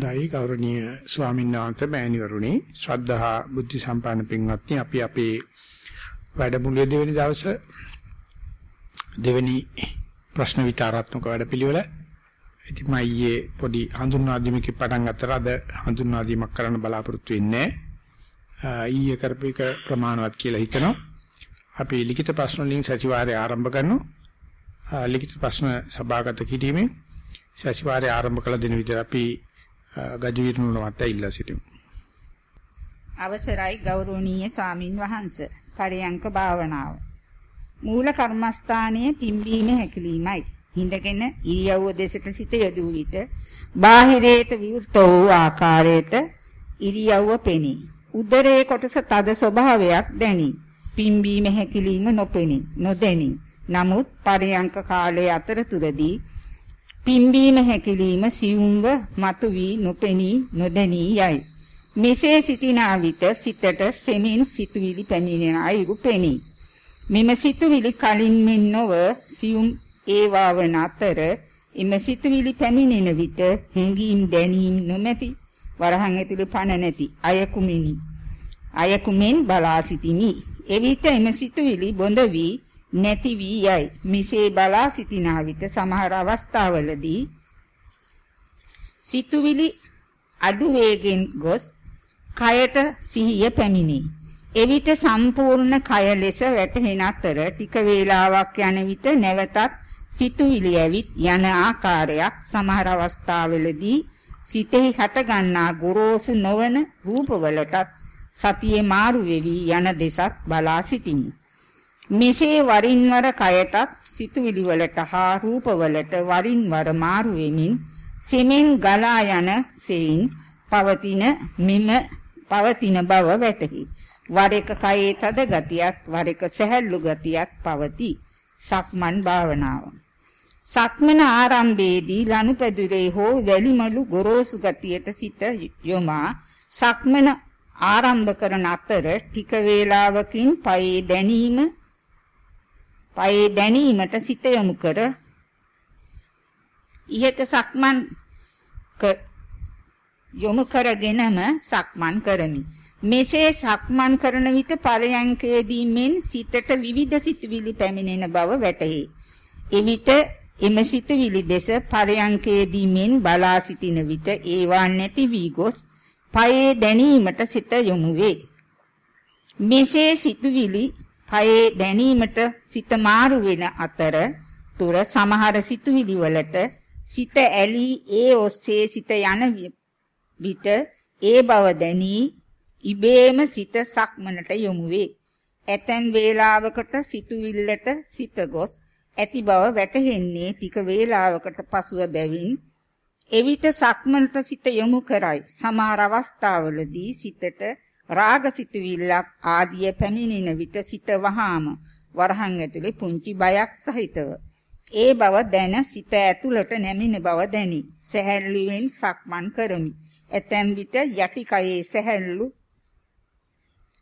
දෛ ගෞරවනීය ස්වාමීන් වහන්සේ මෑණිවරුනි. ශ්‍රද්ධහා බුද්ධ සම්පන්න පින්වත්නි අපි අපේ වැඩමුළුවේ දෙවැනි දවසේ දෙවැනි ප්‍රශ්න විචාරාත්මක වැඩපිළිවෙල. ඉතින් මම ඊයේ පොඩි හඳුන්වා දීමක පටන් ගත්තට අද හඳුන්වා දීමක් කරන්න බලාපොරොත්තු වෙන්නේ ඊයේ කරපේක ප්‍රමාණවත් කියලා හිතනවා. අපි ලිඛිත ප්‍රශ්න වලින් සතිವಾರය ආරම්භ කරනවා. ලිඛිත ප්‍රශ්න සභාගත කිරීමෙන් සතිವಾರය ආරම්භ කළ දින විතර අපි ගජවීරණුල මත ඉල්ලා සිටිමු. අවසරයි ගෞරවනීය ස්වාමින් වහන්සේ. පරයන්ක භාවනාව. මූල කර්මස්ථානයේ පිම්බීම හැකිලීමයි. හිඳගෙන ඉරියව්ව දෙසට සිත යොදූ විට බාහිරයට විවෘත වූ ආකාරයට ඉරියව්ව පෙනී. උදරයේ කොටස තද ස්වභාවයක් දැනි. පිම්බීම හැකිලීම නොපෙනී නොදැනි. නමුත් පරයන්ක කාලයේ අතරතුරදී පිම්බීම හැකිලිම සියුම්ව මතුවී නොපෙනී නොදැනී යයි. මෙසේ සිටින විට සිතට සෙමින් සිතුවිලි පැමිණෙන අයුරු පෙනී. මෙම සිතුවිලි කලින් මෙන් නොව සියුම් ඒවා වන අතර එම සිතුවිලි පැමිණෙන විට හැඟීම් දැනීම් නොමැති වරහන් ඇතුළේ පණ නැති අයකුමිනි. අයකුමෙන් බලා සිටිමි. එවිට එම සිතුවිලි බොඳ වී නැති වී යයි. මිසේ බලා සිටිනා විට සමහර අවස්ථාවලදී සිතුවිලි අඩු වේගෙන් ගොස් කයට සිහිය පැමිණේ. එවිට සම්පූර්ණ කය ලෙස වැටහෙන අතර ටික වේලාවක් යන විට නැවතත් සිතුවිලි ඇවිත් යන ආකාරයක් සමහර අවස්ථාවලදී සිතෙහි හටගන්නා ගොරෝසු නොවන රූපවලටත් සතියේ මාරු වෙවි යන දෙසත් බලා සිටිමි. මෙසේ වරින් වර කයටත් සිතුවිලි වලට හා රූප වලට වරින් වර මාරු වෙමින් සෙමෙන් ගලා යන සෙයින් පවතින මෙම පවතින බව වැටහි. වර එක කයේ තද ගතියක් වර එක සැහැල්ලු ගතියක් පවති. සක්මන් භාවනාව. සක්මන ආරම්භයේදී ලනුපැදුරේ හෝ වැලිමලු ගොරෝසු ගතියට සිත යොමා සක්මන ආරම්භ කරන අතර ටික වේලාවකින් පයේ දැනීම පයේ දැනීමට සිත යොමු කර ඉහත සක්මන් යොමු කරගෙනම සක්මන් කරමි. මෙසේ සක්මන් කරන විට පරයන්කේදී මෙන් සිතට විවිධ සිතුවිලි පැමිණෙන බව වැටහි. එවිට එම සිතුවිලි දෙස පරයන්කේදී මෙන් බලා සිටින විට ඒවා නැති වී ගොස් පයේ දැනීමට සිත යොමු වේ. මෙසේ සිතුවිලි කයේ දැනීමට සිත මාරු වෙන අතර තුර සමහර සිතුවිලි වලට සිත ඇලී ඒ ඔස්සේ සිත යන විට ඒ බව දැනී ඉබේම සිත සක්මනට යොමු වේ. ඇතැම් වේලාවකට සිතුවිල්ලට සිත ගොස් ඇති බව වැටහෙන්නේ ටික වේලාවකට පසුව බැවින් එවිට සක්මනට සිත යොමු කරයි. සමහර අවස්ථාවලදී සිතට රාගසිතුවිල්ලක් ආදිය පැමිණෙන විට සිත වහාම වරහන් ඇතුලේ පුංචි බයක් සහිතව. ඒ බව දැන සිත ඇතුළට නැමින බව දැනි. සැහැල්ලුවෙන් සක්මන් කරමි. ඇතැම් විට යටි කයේ සැහැල්ලු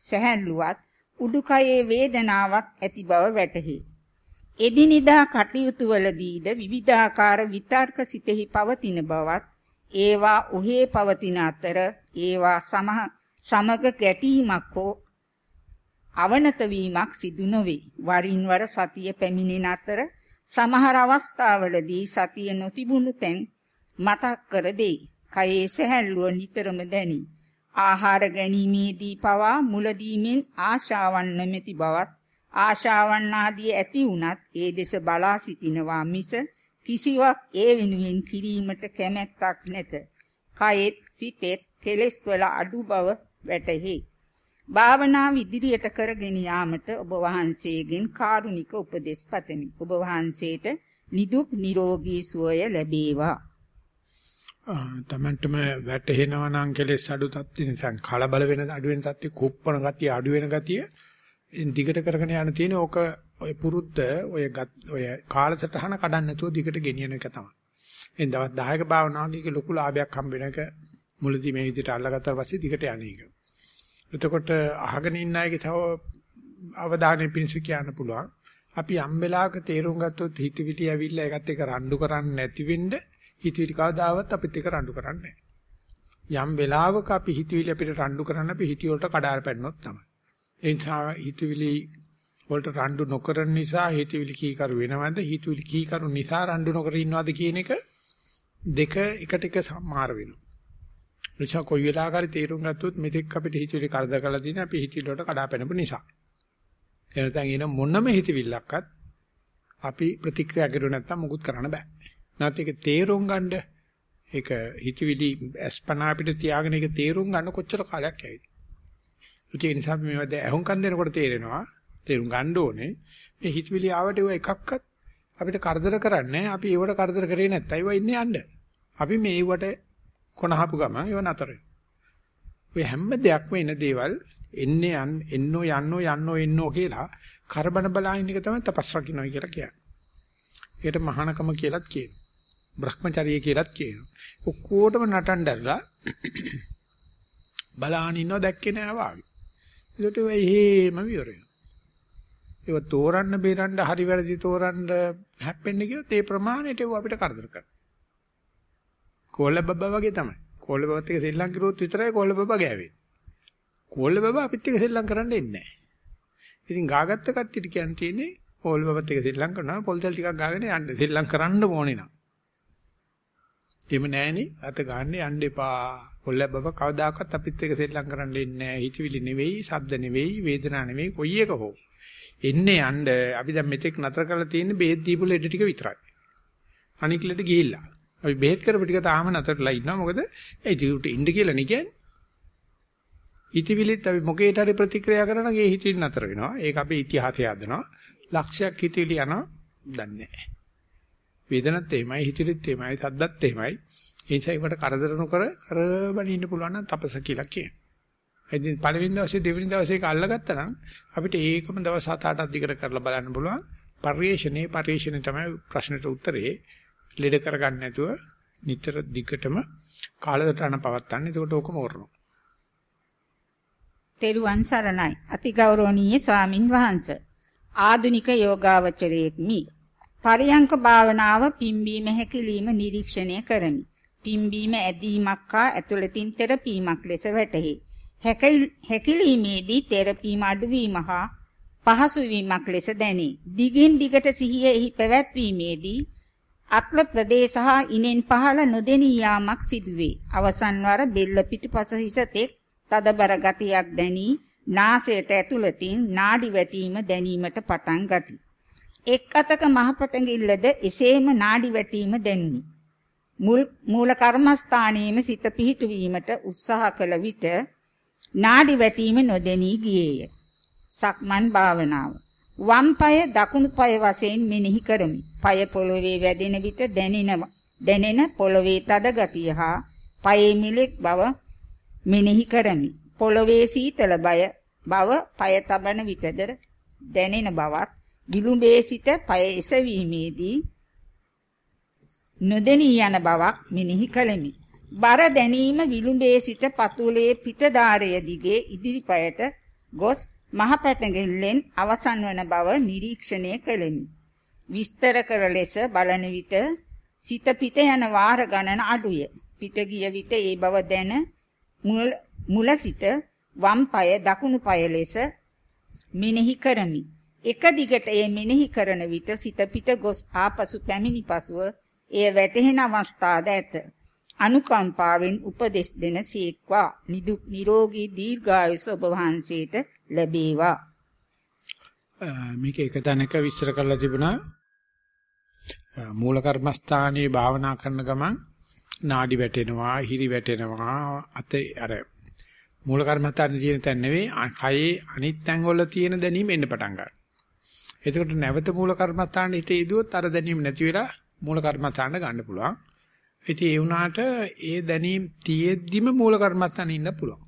සැහැල්ලුවත් උඩුකයේ වේදනාවක් ඇති බව වැටහි. එදිනිදා කටයුතු වලදීද විවිධාකාර විතර්ක සිතෙහි පවතින බවත් ඒවා ඔහේ පවතින අතර ඒවා සමහ සමග ගැටීමක් හෝ අවනත වීමක් සිදු නොවේ. වරින් වර සතිය පැමිණෙන අතර සමහර අවස්ථාවලදී සතිය නොතිබුණු තැන් මතක් කර දෙයි. කයේ සැහැල්ලුව නිතරම දැනි. ආහාර ගැනීමේදී පවා මුලදීමෙන් ආශාවන් නැමැති බවත් ආශාවන් ආදී ඇති වුණත් ඒ දෙස බලා සිටිනවා මිස කිසිවක් ඒ වෙනුවෙන් කිරීමට කැමැත්තක් නැත. කයෙත් සිතෙත් කෙලෙස් වල අඩු බව වැටහි. භාවනාව ඉදිරියට කරගෙන යාමට ඔබ වහන්සේගෙන් කාරුණික උපදෙස් පතමි. ඔබ වහන්සේට නිදුක් නිරෝගී සුවය ලැබේවා. තමන්ටම වැටහෙනවා නම් කෙලෙස් අඩු තත්ත්වෙ නිසා කලබල වෙන අඩු වෙන තත්ත්වෙ කුප්පණ ගතිය අඩු වෙන ගතිය දිගට කරගෙන යන තියෙන ඕක ඔය පුරුද්ද ඔය ඔය කාලසටහන කඩන්න නැතුව දිගට ගෙනියන එක තමයි. එන් දවස් 10ක භාවනාවක ලොකු ලාභයක් හම්බ වෙන එක මුලදී මේ විදිහට අල්ලගත්තා පස්සේ දිගට යන්නේ එක. එතකොට අහගෙන ඉන්න අයගේ තව අවධානය පිණිස කියන්න පුළුවන්. අපි යම් වෙලාවක තේරුම් ගත්තොත් හිතවිලි ඇවිල්ලා ඒකත් එක්ක රණ්ඩු කරන්නේ නැති වෙන්න හිතවිලි කවදාවත් අපිත් එක්ක රණ්ඩු කරන්නේ නැහැ. යම් වෙලාවක අපි හිතවිලි අපිට රණ්ඩු කරන්න අපි හිතේ වලට කඩාර පැන්නොත් තමයි. ඒ නිසා හිතවිලි වලට රණ්ඩු නොකරන නිසා හිතවිලි කීකරු වෙනවද හිතවිලි කීකරු නිසා රණ්ඩු නොකර ඉන්නවද කියන එක දෙක එකට එක සම්මාර වෙනවා. නිසා කොයි වෙලාවකරි තීරුම් ගත්තොත් මෙතෙක් අපිට හිතවිලි කරදර කරලා තියෙන අපි හිතවිලි වලට කඩා පැනපු නිසා. එනතන් එන මොනම හිතවිල්ලක්වත් අපි ප්‍රතික්‍රියා කරුවේ නැත්තම් මුකුත් කරන්න බෑ. නැත්නම් ඒක තේරුම් ගන්න ඒක හිතවිලි අස්පනා අපිට තියාගෙන ඒක තේරුම් ගන්න කොච්චර කාලයක් ඇයිද? ඒ නිසා අපි මේවා දැන් අහුම්කම් දෙනකොට තේරෙනවා තේරුම් ගන්න ඕනේ මේ හිතවිලි ආවට ඒව එකක්වත් අපිට කරදර කරන්නේ අපි ඒවට කරදර කරේ නැත්තයි ඒව ඉන්නේ යන්න. අපි මේවට කොනහපු ගම ඒව නතර ඔය හැම දෙයක්ම එන දේවල් එන්නේ එන්නෝ යන්නෝ යන්නෝ එන්නෝ කියලා කරබන බලාගෙන එක තමයි තපස් රකින්නයි කියලා කියන්නේ. ඒකට මහානකම කියලාත් කියනවා. Brahmacharya කියලාත් කියනවා. ඔක්කොටම නටන්නදලා බලාගෙන ඉන්නව දැක්කේ නෑ වාගේ. ඒකට ඔය එහෙම විවරය. ඒව තෝරන්න බේරන්න හරි වැරදි තෝරන්න හැප්පෙන්න ගියොත් ඒ ප්‍රමාණයට ඒව අපිට කරදර කරනවා. කෝල බබා වගේ තමයි. කෝල බබත් එක්ක සෙල්ලම් කරුවොත් විතරයි කෝල බබා ගෑවෙන්නේ. කෝල බබා අපිත් එක්ක සෙල්ලම් කරන්න එන්නේ නැහැ. ඉතින් ගාගත්ත කට්ටියට කියන්න තියෙන්නේ කෝල බබත් එක්ක සෙල්ලම් කරනවා පොල්තල් ටිකක් ගාගෙන යන්න සෙල්ලම් කරන්න ඕනේ නම්. එහෙම නැහෙනේ අත ගන්න යන්න එපා. කොල්ල බබ කවදාකවත් අපිත් එක්ක සෙල්ලම් කරන්න එන්නේ නැහැ. හිතවිලි නෙවෙයි, සද්ද නෙවෙයි, වේදනා නෙවෙයි, කොයි එක හෝ. එන්නේ යන්න අපි දැන් මෙතෙක් නතර කරලා තියෙන්නේ බේත් දීපු ලෙඩ ටික විතරයි. අනික් ලෙඩ ගිහිල්ලා. අපි බේත් කරපු ටික තාම නතරලා ඉන්නවා. මොකද ඒ ජීවිතේ ඉන්න කියලා නේ කියන්නේ. හිතවිලිත් අපි මොකේට හරි ප්‍රතික්‍රියා කරනවා ගේ හිතවිලි නතර වෙනවා. ඒක අපේ ඉතිහාසය හදනවා. ලක්ෂයක් හිතවිලි යනවා දන්නේ නැහැ. වේදනත් එහෙමයි හිතවිලිත් එහෙමයි සද්දත් එහෙමයි. ඒ නිසා ඒකට කරදර නොකර කරබන ඉන්න පුළුවන් නම් තපස කියලා කියනවා. ඉතින් පළවෙනි දවසේ දෙවෙනි දවසේ ඒක අල්ලගත්තා නම් අපිට ඒකම දවස් 7-8ක් දිගට කරලා බලන්න පුළුවන්. පරිේශණේ පරිේශණේ තමයි ප්‍රශ්නෙට උත්තරේ. ලෙඩ කරගන්න නැතුව නිතර දිගටම කාලසටහන පවත්තන්න. එතකොට ඕකම වරනවා. තෙරුවන් සරණයි. අතිගෞරවනීය ස්වාමින් වහන්සේ. ආදුනික යෝගාවචරයෙක්මි. පරියංක භාවනාව පිම්බීම හැකිලිම නිරීක්ෂණය කරමි. පිම්බීම ඇදීමක් හා ඇතුළතින් තෙරපීමක් ලෙස වැටහි. හැකිලීමේදී තෙරපීම අඩුවීම හා පහසු වීමක් ලෙස දැනේ. දිගින් දිගට සිහියෙහි පැවැත්වීමේදී අත්ල ප්‍රදේශ හා ඉනෙන් පහළ නොදෙනී යාමක් සිදුවේ. අවසන් වර බෙල්ල පිටුපස හිස තෙක් තදබර ගතියක් දැනී නාසයට ඇතුළතින් නාඩි වැටීම දැනීමට පටන් ගති. එක් අතක මහපටඟිල්ලද එසේම නාඩි වැටීම දැනුනි. මුල් මූල කර්මස්ථානයේම සිත පිහිටුවීමට උත්සාහ කළ විට නාඩි වැටීම නොදෙනී ගියේය. සක්මන් භාවනාව. වම් පාය දකුණු පාය වශයෙන් මෙනෙහි කරමි. පාය පොළවේ වැදෙන විට දැනෙනවා. දැනෙන පොළවේ තද ගතිය හා පායේ මිලෙක් බව මෙනෙහි කරමි. පොළවේ සීතල බය බව පාය තබන විටද දැනෙන බවත් විලුඹේ සිට පාය එසවීමේදී නොදෙනී යන බවක් මෙනෙහි කළෙමි. බර දැනීම විලුඹේ සිට පතුලේ පිටදාරය දිගේ ඉදිරිපයට ගොස් මහ පැටගෙල්ලෙන් අවසන් වන බව නිරීක්ෂණය කළෙමි. විස්තර කර ලෙස බලන විට සිත පිට යන වාර ගණන අඩුය. පිට ගිය විට ඒ බව දැන මුල සිට වම් පාය දකුණු පාය ලෙස මෙනෙහි කරමි. එක දිගට එය මෙනෙහි කරන විට සිත පිට ගොස් ආපසු පැමිණි පසුව එය වැටහෙන අවස්ථාද ඇත. අනුකම්පාවෙන් උපදෙස් දෙන සීක්වා නිදුක් නිරෝගී දීර්ඝායුෂ ඔබ වහන්සේට ලැබේවා. මේක එක තැනක විස්තර කරලා තිබුණා මූල කර්මස්ථානයේ භාවනා කරන ගමන් නාඩි වැටෙනවා, හිරි වැටෙනවා, අතේ අර මූල කර්මස්ථානයේ තියෙන තැන නෙවෙයි, කයේ අනිත් තැන් වල තියෙන දැනීම එන්න පටන් ගන්නවා. එතකොට නැවත මූල කර්මස්ථානයේ හිත යෙදුවොත් අර දැනීම නැති වෙලා මූල කර්මස්ථානට ගන්න පුළුවන්. ඉතින් ඒ වුණාට ඒ දැනීම තියෙද්දිම මූල කර්මස්ථානේ ඉන්න පුළුවන්.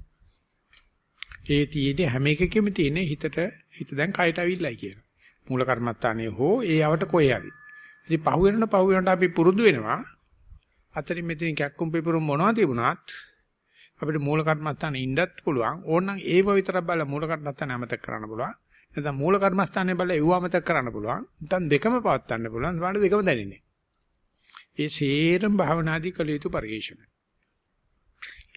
ඒ තියේදී හැම එකකෙම තියෙන හිතට හිත දැන් කයට අවිල්ලයි කියන. මූල කර්මස්ථානේ හෝ ඒ යවට කොහේ හරි. ඉතින් පහු වෙනන පහු වෙනට අපි පුරුදු වෙනවා. අතරින් මෙතනින් කැක්කුම් පිපුරුම් මොනවද තිබුණත් අපිට මූල කර්මස්ථානේ ඉන්නත් පුළුවන්. ඕනනම් ඒව විතරක් බලලා මූල කර්මස්ථානේ අමතක කරන්න පුළුවන්. නැත්නම් මූල කර්මස්ථානේ බලලා ඒව අමතක කරන්න පුළුවන්. නැත්නම් දෙකම පවත් ගන්න පුළුවන්. වාඩි දෙකම දැනෙන්නේ. ඒ සේරම භාවනාදී කළ යුතු පරිශ්‍රණ.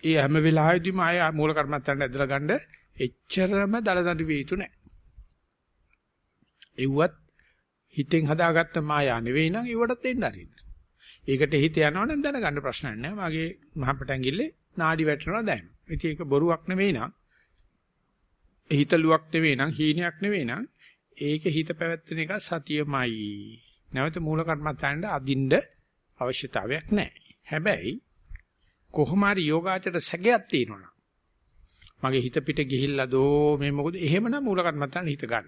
ඒ හැම වෙලාවෙදිම ආය මූල කර්මත්තන්ට ඇදලා ගන්න එච්චරම දලදඬු විය යුතු නැහැ. එව්වත් හිතෙන් හදාගත්ත මායා නෙවෙයි නම් ඒවටත් එන්න අරින්න. ඒකට හිත යනවනම් දැනගන්න ප්‍රශ්නයක් නැහැ. මගේ මහපට ඇඟිල්ලේ නාඩි වැටෙනවා දැනෙනවා. ඉතින් ඒක බොරුවක් නෙවෙයි නම් හිතලුවක් නෙවෙයි නම් හීනයක් නෙවෙයි නම් ඒක හිත පැවැත්වෙන එක සතියමයි. නැවත මූල කර්මත්තන්ට අදින්න අවශ්‍යතාවයක් නැහැ. හැබැයි කොහොම හරි යෝගාචරයට සැකයක් තියෙනවා. මගේ හිත පිට ගිහිල්ලා දෝ මේ මොකද එහෙමනම් මූල කර්මත්තන් හිත ගන්න.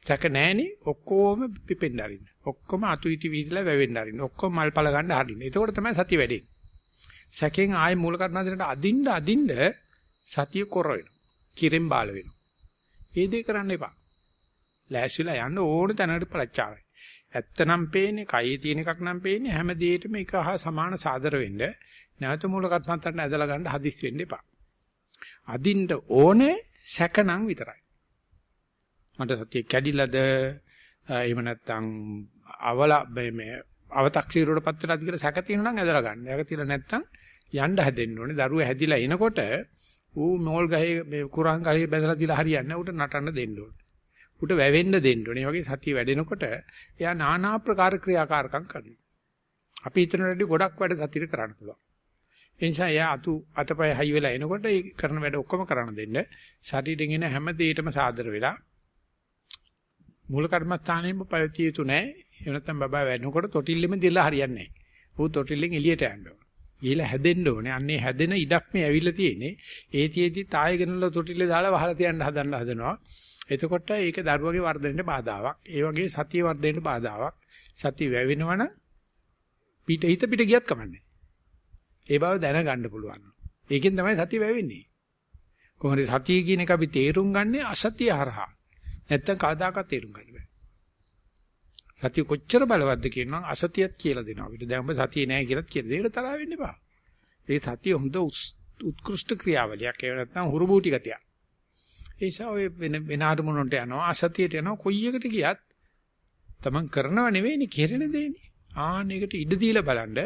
සැක නැහෙනේ ඔක්කොම පිපෙන්න අරින්න. ඔක්කොම අතුයිති වීදලා වැවෙන්න අරින්න. ඔක්කොම මල්පල ගන්න හරින්න. එතකොට තමයි සතිය වැඩෙන්නේ. සැකෙන් ආයේ මූල කර්මත්තන්ට අදින්න අදින්න සතිය කොර වෙනවා. කිරෙන් බාල වෙනවා. ඒ දේ කරන්න එපා. ලෑස්තිලා යන්න ඕන තැනකට පළච්චාවයි. ඇත්තනම් පේන්නේ කයේ තියෙන එකක් නම් පේන්නේ හැම දෙයකම එක හා සමාන සාදර වෙන්න නැවත මූල කර්මත්තන්ට ඇදලා ගන්න හදිස් වෙන්න එපා. අදින්න ඕනේ සැකනම් විතරයි. මට සතිය කැඩිලාද එහෙම නැත්නම් අවල මේ අව탁සීරුවට පත් වෙලාද කියලා සැක තියෙනවා නම් ඇදලා ගන්න. ඒක තියලා නැත්නම් යන්න හැදෙන්න ඕනේ. දරුවා හැදිලා එනකොට ඌ මෝල් ගහේ මේ කුරාන් ගහේ බැඳලා තියලා හරියන්නේ නැහැ. ඌට නටන්න දෙන්න ඕනේ. ඌට වැවෙන්න දෙන්න ඕනේ. වගේ සතිය වැඩෙනකොට එයා নানা ආකාර ක්‍රියාකාරකම් කරනවා. අපි හිතන වැඩි ගොඩක් වැඩ සතියට කරන්න පුළුවන්. ඒ නිසා එයා අතු අතපය හයි වෙලා එනකොට ඒ කරන වැඩ ඔක්කොම කරන්න දෙන්න. ශරීරයෙන් එන හැම දෙයකම සාදර වෙලා මූල කර්මස්ථානයෙම පැවතිය යුතු නැහැ. එහෙම නැත්නම් බබා වැඩනකොට තොටිල්ලෙම දිලා හරියන්නේ නැහැ. ඌ තොටිල්ලෙන් එළියට යන්න ඕන. ගිහලා හැදෙන්න ඕනේ. අන්නේ හැදෙන ඉඩක් මේ ඇවිල්ලා තියෙන්නේ. ඒතියෙදි තාය ගෙනල්ලා තොටිල්ලේ දාලා වහලා තියන්න හදන්න හදනවා. එතකොට ඒක දරුවගේ වර්ධනයට බාධාවක්. ඒ වගේ සතිය වර්ධනයට බාධාවක්. සතිය වැවෙනවනම් පිට හිත පිට ගියත් කමන්නේ. ඒ බව දැනගන්න පුළුවන්. ඒකෙන් තමයි සතිය වැවෙන්නේ. කොහොමද සතිය කියන එක අපි තේරුම් ගන්නේ අසතිය හරහා. නැත්තම් කවදාකවත් තේරුම් ගන්න බෑ. සතිය කොච්චර බලවත්ද කියනවා අසතියත් කියලා දෙනවා. අපිට දැන් ඔබ සතිය නෑ කියලාත් කියලා දෙන්න තරහ වෙන්න එපා. ඒ සතිය හොඳ උත්කෘෂ්ඨ ක්‍රියාවලියක්. ඒ නැත්තම් හුරුබූටි ගතියක්. ඒ නිසා ඔය වෙන වෙන අරමුණට යනවා අසතියට යනවා කොයි එකට ගියත් තමන් කරනව නෙවෙයිනේ කෙරෙන දෙන්නේ. ආන්න ඒකට ඉඩ දීලා බලන්න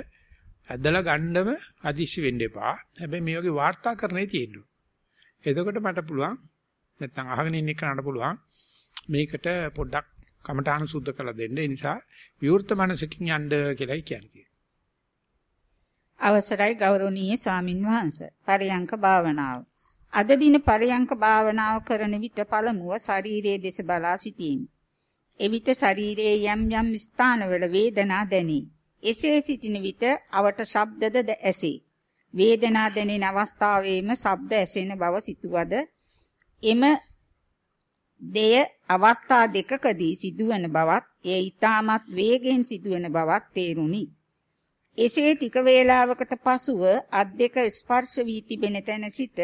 ඇදලා ගන්නම අදිශි වෙන්න එපා. හැබැයි මේ වගේ වාර්තාකරණේ තියෙන්න. එතකොට මට පුළුවන් නැත්නම් අහගෙන ඉන්න කෙනාට පුළුවන් මේකට පොඩ්ඩක් කමඨාන සුද්ධ කරලා දෙන්න. ඒ නිසා විවෘත මනසකින් යන්න කියලායි කියන්නේ. අවසරයි ගෞරවනීය ස්වාමින් වහන්සේ. පරයන්ක භාවනාව. අද දින පරයන්ක භාවනාව කරන විට පළමුව ශරීරයේ දෙස බලා සිටීම. එවිට ශරීරයේ යම් යම් ස්ථානවල වේදනා දැනේ. එසේ සිටින විට අවට ශබ්දද ඇසේ. වේදනා දැනෙන අවස්ථාවේම ශබ්ද ඇසෙන බව සිතුවද එම දෙය අවස්ථා දෙකකදී සිදුවන බවත් එය ඊටමත් වේගෙන් සිදුවන බවත් තේරුණි. එසේ ටික වේලාවකට පසුව අත් දෙක ස්පර්ශ වී තිබෙන තැන සිට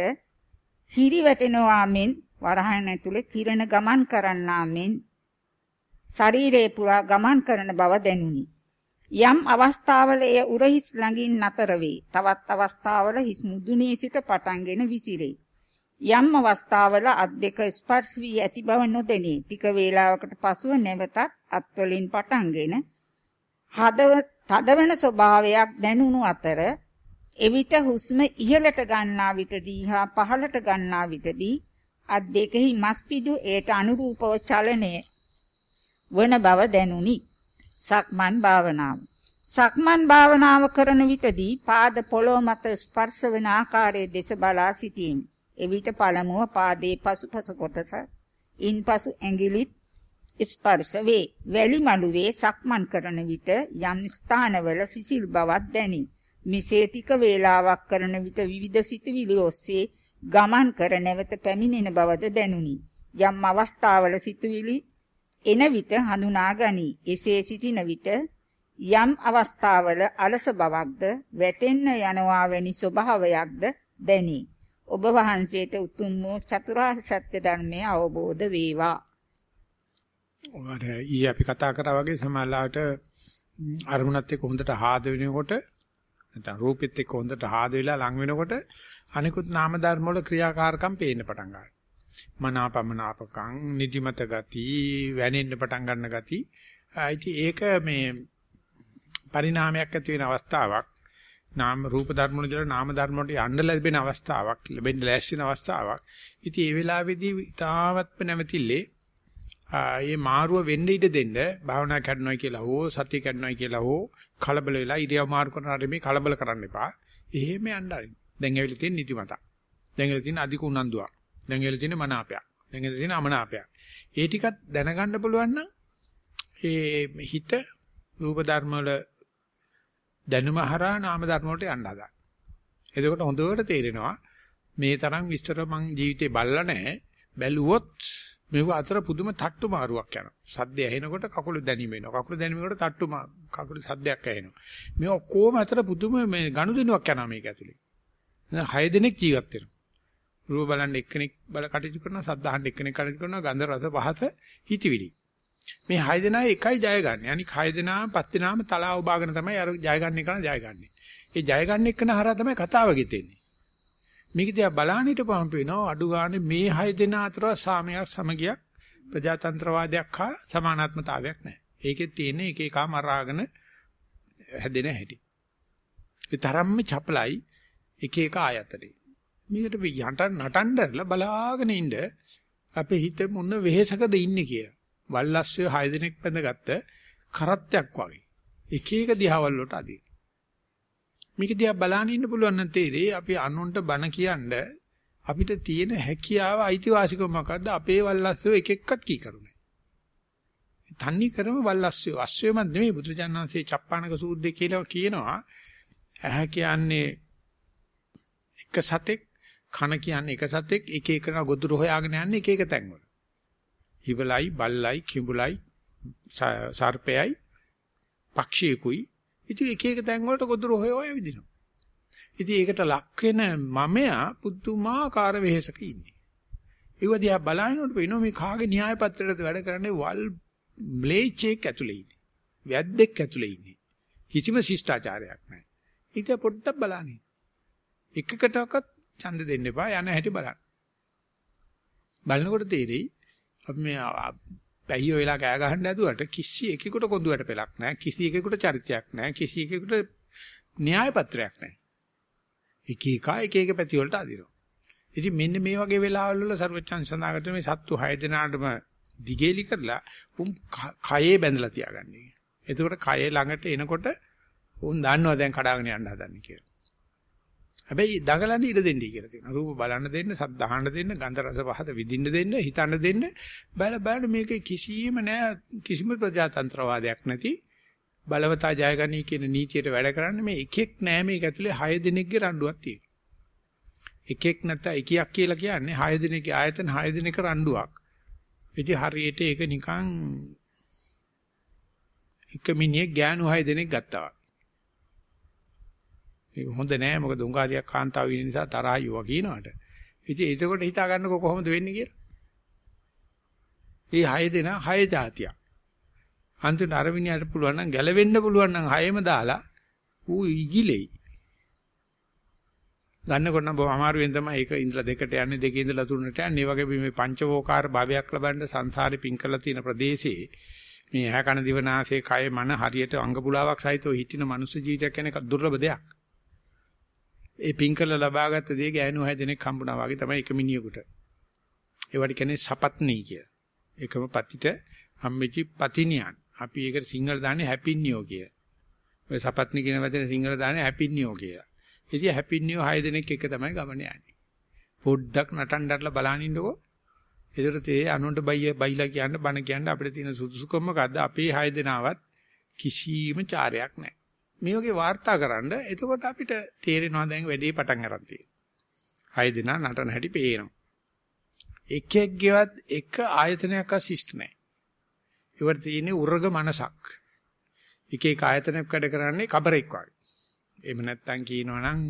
හිරි වැටෙනවා මෙන් වරහන් ඇතුලේ කිරණ ගමන් කරන්නා මෙන් ශරීරේ පුරා ගමන් කරන බව දැනුනි. යම් අවස්ථාවල එය උරහිස් ළඟින් නතර වේ. තවත් අවස්ථාවල හිස් මුදුනේ සිට පටන්ගෙන විසිරේ. යම් අවස්ථාවල අත් දෙක ස්පර්ශ වී ඇති බව නොදැනේ. ටික වේලාවකට පසුව නැවතත් අත්වලින් පටන්ගෙන හදව තදවන ස්වභාවයක් දැනුණු අතර එවිට හුස්ම ඉහළට ගන්නා විටදී හා පහළට ගන්නා විටදී අත් දෙකෙහි මස්පිඩු ඒට අනුරූපව චලනය වන බව දැනුනි. සක්මන් භාවනාව. සක්මන් භාවනාව කරන විටදී පාද පොළොව මත ස්පර්ශ වන ආකාරයේ දෙස බලා සිටීම. එවිට පළමුව පාදයේ පසුපස කොටස, ඉන්පසු ඇඟිලිත් ස්පර්ශ වේ. වැලි මළුවේ සක්මන් කරන විට යම් ස්ථානවල සිසිල් බවක් දැනේ. මිසේ ටික වේලාවක් කරන විට විවිධ සිතුවිලි ඔස්සේ ගමන් කර නැවත පැමිණෙන බවද දැනුනි. යම් අවස්ථාවල සිතුවිලි එන විට හඳුනා ගනී. එසේ සිටින විට යම් අවස්ථාවල අලස බවක්ද වැටෙන්න යනවා වැනි ස්වභාවයක්ද දැනේ. ඔබ වහන්සේට උතුම් වූ චතුරාර්ය සත්‍ය ධර්මය අවබෝධ වේවා. ඔය ඊ අපි කතා කරා වගේ සමාලාවට අරමුණත් එක්ක හොඳට ආද වෙනකොට නැත්නම් රූපෙත් එක්ක හොඳට ආද වෙලා ලඟ වෙනකොට අනිකුත් නාම ධර්ම වල ක්‍රියාකාරකම් පේන්න පටන් ගන්නවා. මනාපමනාපකම්, නිදිමත ගති, වැනෙන්න පටන් ගන්න ගති. ඉතින් ඒක මේ පරිණාමයක් ඇති වෙන අවස්ථාවක්. නාම රූප ධර්ම වල ඉඳලා නාම ධර්ම වලට යන්න ලැබෙන අවස්ථාවක් ලැබෙන්න ලෑස්තින අවස්ථාවක්. ඉතින් ඒ වෙලාවේදී තාමත්ම නැවතිල්ලේ ආයේ මාරුව වෙන්න ඉඩ දෙන්න භාවනා කරනවා කියලා හෝ සතිය කරනවා කියලා හෝ කලබල වෙලා ඉරියව් මාරු කරනාට මේ කලබල කරන්න එපා. එහෙම යන්න ආරින්. දැන් ඇවිල්ලා තියෙන නිදිමත. දැන් ඇවිල්ලා තියෙන අධික උනන්දුවක්. දැන් ඇවිල්ලා තියෙන මනාපයක්. දැන් ඇවිල්ලා තියෙන අමනාපයක්. ඒ ටිකත් දැනගන්න පුළුවන් නම් ඒ හිත රූප ධර්ම වල දැනුම හරහා නාම ධර්ම වලට යන්න හදා. එතකොට හොඳට තේරෙනවා මේ තරම් විස්තර මං ජීවිතේ බල්ලා නැහැ. බැලුවොත් මේව අතර පුදුම තට්ටු මාරුවක් යනවා. සද්ද ඇහෙනකොට කකුල දැනීම වෙනවා. කකුල දැනීමකට තට්ටු කකුල සද්දයක් ඇහෙනවා. මේ ඔක්කොම අතර පුදුම මේ ගනුදෙනුවක් යනවා මේක ඇතුලේ. දැන් 6 දෙනෙක් ජීවත් වෙනවා. රූප බලන්න එක්කෙනෙක් බල කටයුතු කරනවා, සද්ද අහන්න එක්කෙනෙක් කටයුතු කරනවා, ගන්ධ රස පහත හිතවිලි. මේ 6 දෙනා එකයි ජය ගන්න. අනික 6 දෙනාම පස් දෙනාම තලාව බාගෙන තමයි අර ජය ගන්න එක ජය ගන්න. ඒ ජය ගන්න එක්කන හරහා තමයි කතාව ගෙතෙන්නේ. මේක දිහා බලන්න හිටපහම පේනවා අඩු ගානේ මේ 6 දෙනා අතර සාමයක් සමගියක් ප්‍රජාතන්ත්‍රවාදයක් හා සමානාත්මතාවයක් නැහැ. ඒකෙත් තියෙන එක එකම අරාගෙන හැදෙන හැටි. ඒ තරම්ම චපලයි එක එක ආයතනේ. මේකට යන්ට නටන්නදලා බලාගෙන ඉන්න අපේ හිත මොන වෙහෙසකද ඉන්නේ කියලා. වල්ලස්සය 6 දිනක් බැඳගත්ත කරත්තයක් වගේ. එක එක දිහාවල් වලට අදී. මේක දිහා බලන්න ඉන්න පුළුවන් නම් තේරෙයි අපි අනුන්ට බන කියන්න අපිට තියෙන හැකියාව අයිතිවාසිකම මොකද්ද අපේ වල්ලස්සය එක එක්කත් කී කරුනේ. තන්නේ කරම වල්ලස්සය අස්සයම නෙමෙයි බුදුජානනාංශයේ චප්පාණක සූත්‍රය කියලා කියනවා. ඇහැ කියන්නේ එක සතෙක් කන කියන්නේ එක සතෙක් එක එකන ගොදුරු හොයාගෙන යන්නේ එක එක තැන්වල. හිවලයි බල්ලයි කිඹුලයි සර්පයයි පක්ෂියෙකුයි ඉතින් එක එක තැන් වලට ගොදුරු හොය හොය විදිනවා. ඉතින් ඒකට ලක් වෙන මමයා පුදුමාකාර වෙහෙසක ඉන්නේ. ඒව දිහා බලනකොට වෙනවා මේ කාගේ න්‍යාය පත්‍රයටද වැඩ කරන්නේ වල් බ්ලේචෙක් ඇතුලේ ඉන්නේ. වැද්දෙක් ඇතුලේ ඉන්නේ. කිසිම ශිෂ්ටාචාරයක් නැහැ. ඊට පොඩ්ඩක් බලන්නේ. එකකටවත් ඡන්ද දෙන්න එපා යන හැටි බලන්න. බලනකොට තේරෙයි අපි මේ පැහිය වෙලා කෑ ගහන්න ඇදුවට කිසි එකෙකුට කොඳුයට පෙලක් නැහැ කිසි එකෙකුට චරිතයක් නැහැ කිසි එකෙකුට න්‍යාය පත්‍රයක් නැහැ. එක එක එක එක පැති වලට අදිනවා. ඉතින් මෙන්න මේ වගේ වෙලාවල් වල ਸਰවචන් සඳහාගත මේ සත්තු 6 දෙනාටම දිගේලි කරලා උන් කයේ බැඳලා තියාගන්නේ එතකොට කයේ ළඟට එනකොට උන් දන්නවා දැන් කඩාගෙන යන්න හදන්නේ කියලා. හැබැයි දඟලන්න ඉඩ දෙන්නයි කියලා තියෙනවා. රූප බලන්න දෙන්න, ශබ්ද අහන්න දෙන්න, ගන්ධ රස පහත විඳින්න දෙන්න, හිතන්න දෙන්න. බල බලන්න මේක කිසිම නෑ කිසිම ප්‍රජාතන්ත්‍රවාදයක් නැති බලවතා ජයගනී කියන නීතියට වැඩ කරන්නේ මේ එකෙක් නෑ මේක ඇතුලේ 6 දිනක්ගේ රණ්ඩුවක් තියෙනවා. එකෙක් නැත්නම් එකියක් කියලා කියන්නේ 6 දිනකේ ආයතන 6 දිනක රණ්ඩුවක්. ඉතින් හරියට ඒක නිකන් එක මිනිහෙක් ගෑනු 6 දිනක් ගත්තා. ඒක හොඳ නෑ මොකද උංගාරියක් කාන්තාව ඉන්න නිසා තරහයුවා කියනවාට. ඉතින් එතකොට හිතා ගන්නකො කොහොමද වෙන්නේ කියලා. මේ හය දෙනා හය જાතියක්. අන්තිමට අරවිනියට පුළුවන් නම් ගැලවෙන්න පුළුවන් නම් හයෙම දාලා ඌ ඉගිලෙයි. ගන්නකොට නම් බොහොම අමාරුවෙන් තමයි ඒක ඉඳලා දෙකට යන්නේ දෙකේ ඉඳලා තුනට යන්නේ. ඒ වගේ මේ පංචවෝකාර භාවයක් ලබන්න සංසාරේ පින් කරලා තියෙන ප්‍රදේශයේ මේ ඇහැ කන දිව නාසය කය මන හරියට අංග පුලාවක් සහිතව හිටින මනුස්ස ජීවිතයක් කියන එක දුර්ලභ දෙයක්. ඒ පින් කරලා ලබාගත්ත දේ ගෑනු හය දෙනෙක් හම්බුණා වගේ තමයි එක මිනිහෙකුට. ඒවට කියන්නේ සපත්නී කිය. එකම පතිට හම්බෙච්ච පතිනියන්. අපි ඒකට සිංහල දාන්නේ හැපින්නියෝ කිය. ඔය සපත්නි කියන වචනේ සිංහල දාන්නේ හැපින්නියෝ කියලා. ඉතින් හැපින්නියෝ හය දෙනෙක් එක තමයි ගමන යන්නේ. පොඩ්ඩක් නටන්නටලා බලන් ඉන්නකෝ. ඒතර තේ අනුන්ට බයි බයිලා කියන්න බන කියන්න අපිට තියෙන සුදුසුකම මොකද්ද? අපේ හය දෙනාවත් කිසිම චාරයක් නැහැ. මේ වගේ වාර්තා කරන්න එතකොට අපිට තේරෙනවා දැන් වැඩේ පටන් ගන්න තියෙනවා. හය දෙනා නටන හැටි පේනවා. එකෙක්ගේවත් එක ආයතනයක් අසිෂ්ට නැහැ. ඒවට තියෙන්නේ උර්ග මනසක්. එක එක ආයතනයක් වැඩ කරන්නේ කබරෙක් වගේ. එහෙම නැත්තම් කියනවනම්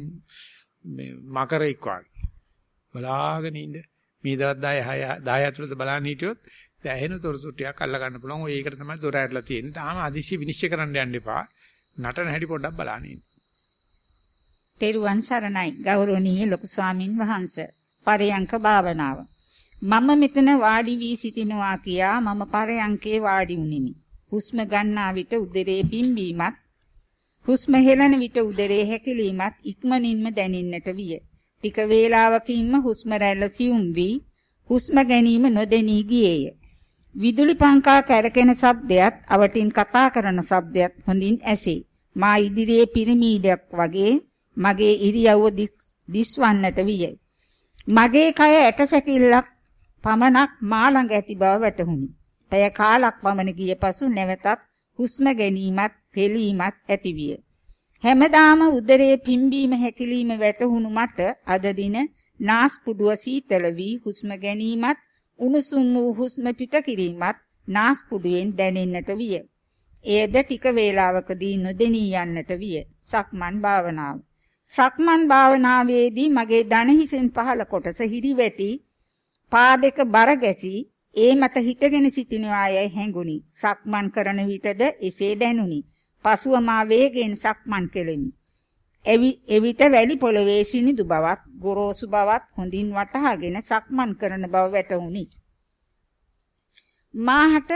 මේ මකරෙක් වගේ. බලාගෙන ඉන්න. මේ දවස් 10 6 10 ඇතුළත බලන්න හිටියොත් දැහෙන තොරතුරු ටිකක් අල්ල ගන්න පුළුවන්. ඔය ඒකට තමයි දොර ඇරලා තියෙන්නේ. තාම අදිසි විනිශ්චය කරන්න යන්න එපා. නටන හැටි පොඩ්ඩක් බලන්න ඉන්න. තෙරුවන් සරණයි ගෞරවනීය ලොකු ස්වාමින් වහන්සේ. පරයන්ක භාවනාව. මම මෙතන වාඩි වී සිටිනවා කියා මම පරයන්කේ වාඩි වුනිමි. හුස්ම ගන්නා විට උදරයේ පිම්බීමත් හුස්ම හෙළන විට උදරයේ හැකිලීමත් ඉක්මනින්ම දැනෙන්නට විය. ටික වේලාවකින්ම හුස්ම රැල්ල සියුම් වී හුස්ම ගැනීම නොදෙනී ගියේය. විදුලි පංකා කැරකෙන ශබ්දයත් අවටින් කතා කරන ශබ්දයත් හොඳින් ඇසේ. මා ඉදිරියේ පිරමීඩයක් වගේ මගේ ඉරියව්ව දිස්වන්නට විය. මගේ කය ඇටසැකිල්ලක් පමණක් මා ළඟ ඇති බව වැටහුණි. පැය කාලක් පමණ ගිය පසු නැවතත් හුස්ම ගැනීමත් පෙලීමත් ඇතිවිය. හැමදාම උදරයේ පිම්බීම හැකිලිම වැටහුණු මට අද දින නාස්පුඩුව සීතල වී හුස්ම ගැනීමත් උණුසුම් වූ හුස්ම පිට කිරීමත් නාස්පුඩුවෙන් දැනෙන්නට විය. එයද ටික වේලාවකදී නොදෙනී යන්නට විය. සක්මන් භාවනාව. සක්මන් භාවනාවේදී මගේ දන හිසෙන් පහළ කොටස හිරිවැටි පා දෙක බර ගැසී ඒ මත හිටගෙන සිටිනවායයි හැඟුනි. සක්මන් කරන විටද එසේ දැනුනි. පසුව මා වේගෙන් සක්මන් කෙලෙමි. එවිට වැලි පොළවේ සිනිඳු බවත් ගොරෝසු බවත් හොඳින් වටහාගෙන සක්මන් කරන බව වැටහුණි. මාහට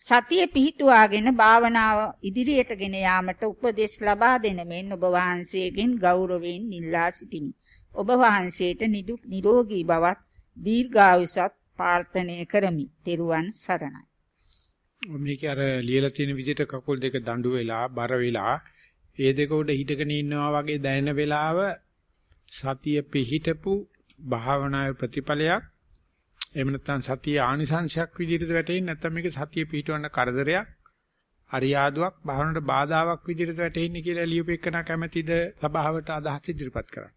සතිය පිහිටුවාගෙන භාවනාව ඉදිරියට ගෙන යාමට උපදෙස් ලබා දෙන මෙන් ඔබ වහන්සේගෙන් ගෞරවයෙන් ඉල්ලා සිටිමි. ඔබ වහන්සේට නිදුක් නිරෝගී බවත් දීර්ඝායුෂත් ප්‍රාර්ථනා කරමි. ත්වන් සරණයි. මේක අර ලියලා තියෙන විදිහට කකුල් දෙක දඬු වෙලා බර වෙලා ඒ දෙක උඩ හිටගෙන ඉන්නවා වගේ දැනෙන වෙලාව සතිය පිහිටපු භාවනාවේ ප්‍රතිඵලයක් එහෙම නැත්නම් සතිය ආනිසංශයක් විදිහට වැටෙන්නේ නැත්නම් මේක සතිය පිහිටවන්න කරදරයක් අරියාදුවක් භාවනට බාධාවක් විදිහට වැටෙන්නේ කියලා ලියුපෙකන කැමැතිද සභාවට අදහස් ඉදිරිපත් කරන්න.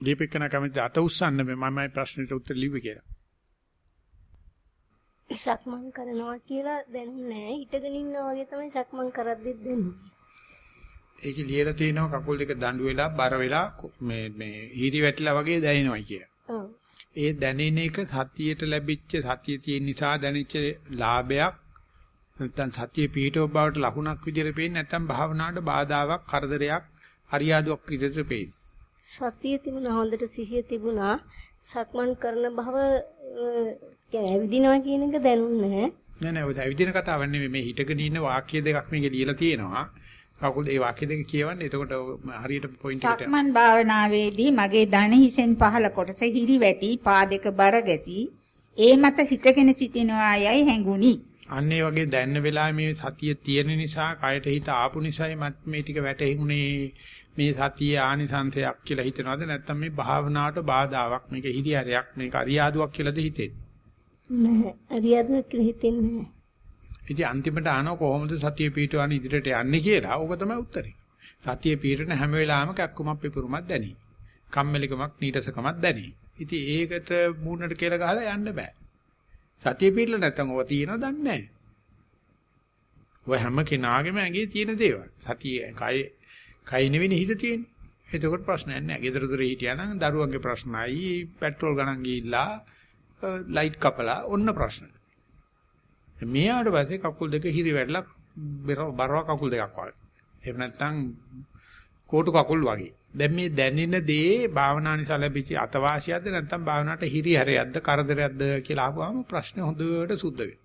ලියුපෙකන කැමැති අත උස්සන්න මමයි ප්‍රශ්නෙට උත්තර ලිව්වේ කියලා. සක්මන් කරනවා කියලා දැනුන්නේ නැහැ. හිටගෙන ඉන්නා වගේ තමයි සක්මන් කරද්දිත් දැනුනේ. ඒකේ ලියලා තියෙනවා කකුල් දෙක දඬු වෙලා බර වෙලා මේ මේ හීරි වැටිලා වගේ දැනෙනවා කිය. ඔව්. ඒ දැනෙන එක සතියට ලැබිච්ච සතිය තියෙන නිසා දැනෙච්ච ලාභයක් නැත්නම් සතිය පිහිටව බවට ලකුණක් විදිහට පේන්නේ නැත්නම් භාවනාවට බාධාවක් කරදරයක් අරියාදුවක් විදිහට පේන්නේ. සතිය තිබුණා හොඳට සිහිය තිබුණා සක්මන් කරන බව කියන්නේ ඇවිදිනවා කියන එක දැනුන්නේ නැහැ. නෑ නෑ ඔය ඇවිදින කතාවක් නෙමෙයි මේ හිටගෙන ඉන්න වාක්‍ය දෙකක් මේකේ ලියලා තියෙනවා. කකුල් ඒ වාක්‍ය දෙක කියවන්න එතකොට හරියට පොයින්ට් එකට සක්මන් භාවනාවේදී මගේ දන හිසෙන් පහළ කොටස හිරි වැටි පා දෙක බර ගැසී ඒ මත හිටගෙන සිටිනවා යයි හැඟුණි. අන්න ඒ වගේ දැනන වෙලාවේ මේ සතිය තියෙන නිසා කයට හිත ආපු නිසායි මත් මේ ටික වැටෙන්නේ මේ සතිය ආනිසංශයක් කියලා හිතනවාද නැත්නම් මේ භාවනාවට බාධාවක් මේක හිරියරයක් මේක අරියාදුවක් කියලාද හිතෙන්නේ නැහැ. අරියාදුවක් කියලා හිතෙන්නේ නැහැ. ඉතින් අන්තිමට අහනවා කොහොමද සතිය පිටවන ඉදිරියට යන්නේ කියලා. ඕක තමයි උත්තරේ. සතිය පිටරන හැම වෙලාවෙම කැක්කමක් පිපුරුමක් දැනේ. කම්මැලිකමක් නීරසකමක් දැනේ. ඉතින් ඒකට මූණට කියලා ගහලා යන්න බෑ. සතිය පිටලා නැත්තම් ඔය තියෙනවද දන්නේ නැහැ. ඔය හැම කෙනාගේම ඇඟේ තියෙන දේවල්. සතිය කය කය නෙවෙයි හිත තියෙන්නේ. එතකොට ප්‍රශ්නයක් නැහැ. ගෙදර දොර හිටියා නම් දරුවන්ගේ ප්‍රශ්නයි, පෙට්‍රල් ගණන් ගිහිල්ලා ලයිට් කපලා ඔන්න ප්‍රශ්න. මෙයාට පස්සේ කකුල් දෙක හිරි වැටලා බරව කකුල් දෙකක් වගේ. එහෙම නැත්නම් කෝටු කකුල් වගේ. දැන් මේ දැනෙන දේ භාවනා නිසා ලැබිච්ච අතවාසියක්ද නැත්නම් භාවනාවට හිරි හැරයක්ද කරදරයක්ද කියලා අහුවාම ප්‍රශ්නේ හොඳට සුද්ධ වෙනවා.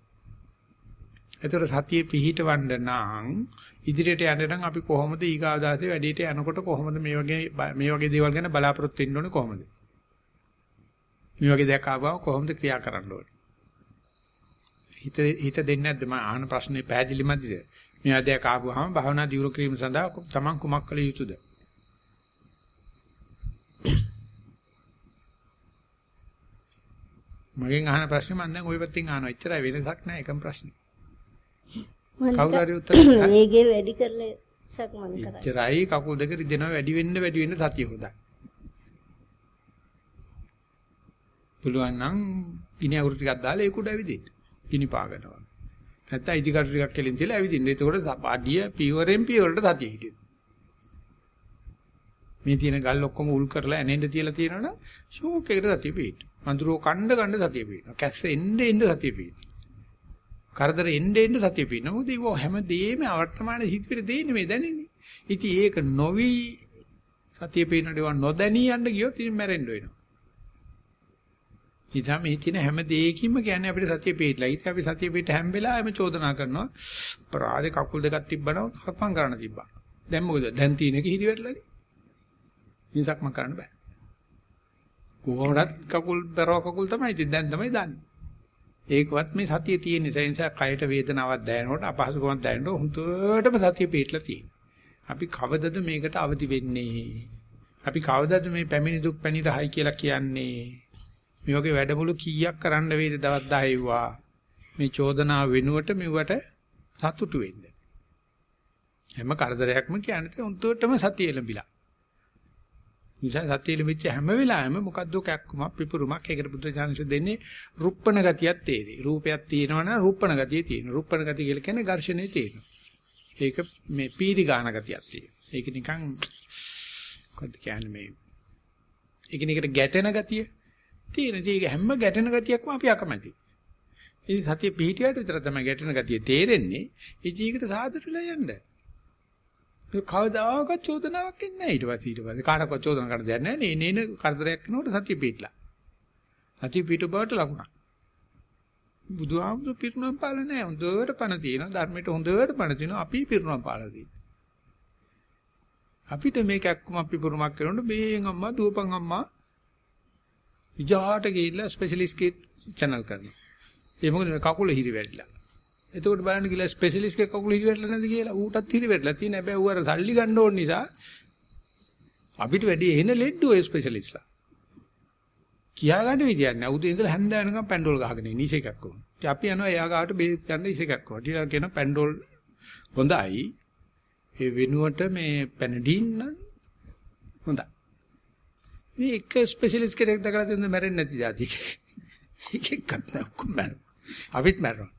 ඒතර සතිය පිහිටවන්න නම් ඉදිරියට යන්න නම් අපි කොහොමද ඊගාදාසේ වැඩේට යනකොට කොහොමද මේ වගේ මේ වගේ දේවල් ගැන බලාපොරොත්තු වෙන්න ඕනේ කොහොමද? මේ වගේ දෙයක් ආවම කොහොමද ක්‍රියා කරන්න ඕනේ? හිත හිත දෙන්නේ නැද්ද මම අහන ප්‍රශ්නේ පැහැදිලිමත්ද? මේ දෙයක් ආවම භාවනා දියුණු කිරීම සඳහා තමන් කුමක් කළ යුතුද? මගෙන් අහන ප්‍රශ්නේ මම දැන් ওই පැත්තෙන් අහනවා. එච්චරයි වෙනසක් නැහැ එකම ප්‍රශ්නේ. කවුරු හරි උත්තර මේකේ වැඩි කරලා සක්මන් කරා. එච්චරයි කකුල් දෙක රිදෙනවා වැඩි වෙන්න වැඩි වෙන්න සතිය හොදයි. පුළුවන් නම් ගිනි අඟුරු ටිකක් දාලා ඒක උඩ ඇවිදින්න. ගිනි පාගනවා. නැත්නම් ඉදිකටු ටිකක් කෙලින් තියලා ඇවිදින්න. එතකොට අඩිය පියවරෙන් පියවරට සතිය හිටිනවා. මේ තියෙන ගල් ඔක්කොම උල් කරලා ඇනෙන්න තියලා තියෙනවනම් ෂෝක් එකට සතිය පිට. මඳුරෝ කණ්ඩ කණ්ඩ සතිය පිට. කැස්ස එන්න එන්න සතිය පිට. කරදර එන්න එන්න සතිය පිට. මොකද ඒව හැමදේම වර්තමානයේ හිතවිලි දෙන්නේ නෙමෙයි දැනෙන්නේ. ඉතින් ඒක නොවි සතිය පිටනට ඒවා නොදැනී යන්න ගියොත් ඉතින් මැරෙන්න වෙනවා. ඉතින් මේ තියෙන හැම දෙයකින්ම කියන්නේ අපිට සතිය පිටලා. ඉතින් අපි සතිය පිට හැම වෙලාවෙම චෝදනා කරනවා. අපරාධේ කකුල් දෙකක් තිබ්බනම් හපම් කරන්න තිබ්බා. දැන් මොකද? දැන් තියෙන එක හිරි වැටලානේ. මිසක් මම කරන්න බෑ. කොහොමවත් කකුල් දරව කකුල් තමයි ඉතින් දැන් තමයි දන්නේ. ඒකවත් මේ සතිය තියෙන නිසා නිසා කයට වේදනාවක් දැනෙනකොට අපහසුකමක් දැනෙනකොට හුදුටම සතිය පිටලා තියෙනවා. අපි කවදද මේකට අවදි වෙන්නේ? අපි කවදද මේ පැමිණි දුක් පැණි රහයි කියලා කියන්නේ? මේ වගේ වැඩමුළු කීයක් කරන්න වේද දවස් 10 වුණා. මේ චෝදනා වෙනුවට මෙවට සතුටු වෙන්න. හැම කරදරයක්ම කියන්නේ උන්ටම සතිය ලැබිලා. නිසා සතිය ලැබිච්ච හැම වෙලාවෙම මොකද්ද කැක්කුමක් පිපුරුමක් ඒකට බුද්ධ ඥානස දෙන්නේ රුප්පණ ගතියක් තේරෙයි. රූපයක් තියෙනවනම් රුප්පණ ගතිය තියෙනවා. රුප්පණ ගතිය කියලා කියන්නේ ඝර්ෂණේ තියෙනවා. ඒක මේ පීරි ගාන ගතියක් තියෙනවා. ඒක නිකන් මොකද්ද කියන්නේ මේ එකිනෙකට ගැටෙන ගතිය තියෙන. ඒක හැම ගැටෙන ගතියක්ම අපි අකමැති. ඉතින් සතිය පිහිටියට විතර තමයි ගැටෙන ගතිය තේරෙන්නේ. ඒ ජීවිත සාදරලා යන්න. ඒ කවදාකවත් චෝදනාවක් එන්නේ නැහැ ඊට පස්සේ ඊට පස්සේ කාටවත් චෝදනා කරන්න දෙයක් නැහැ නේ නේන කරදරයක් වෙනකොට සතිය පිටලා. සතිය පිටු බවට ලකුණක්. බුදුහාමුදුරු පිරුණම් පාල නැහැ. හොඳට පණ තියෙනවා. ධර්මයට හොඳට පණ තියෙනවා. අපි පිරුණම් පාලා තියෙනවා. අපිට මේක එක්කම අපි පුරුමක් කරනකොට බේන් අම්මා දුවපන් අම්මා විජාට ගිහිල්ලා ස්පෙෂලිස්ට් කෙ channel කරනවා. ඒ මොකද කකුල හිරි වැටිලා. එතකොට බලන්න කියලා ස්පෙෂලිස්ට් කෙ කකුල හිරි වැටලා නැද්ද කියලා ඌටත් හිරි වැටලා තියෙන හැබැයි ඌ අර සල්ලි ගන්න ඕන නිසා අපිට වැඩි එන ලෙඩ්ඩු ඒ ස්පෙෂලිස්ට්ලා. කියා ගන්න විදියක් නැහැ. උදේ ඉඳලා හැන්ද වෙනකම් පැන්ඩෝල් ගහගෙන ඉන්නේ ඉසේකක් කොහොමද. ඉතින් අපි යනවා එයා ගාවට බේත් ගන්න ඉසේකක් කොහොමද. ඊළඟ කියන පැන්ඩෝල් හොඳයි. ඒ වෙනුවට මේ පැනඩින් නම් හොඳයි. මේ එක ස්පෙෂලිස්ට් කෙනෙක් දැකලා තියෙන මැරෙන්නේ නැති જાති. එකෙක්වත් නැක්කම මැරෙනවා. අපිත් මැරෙනවා.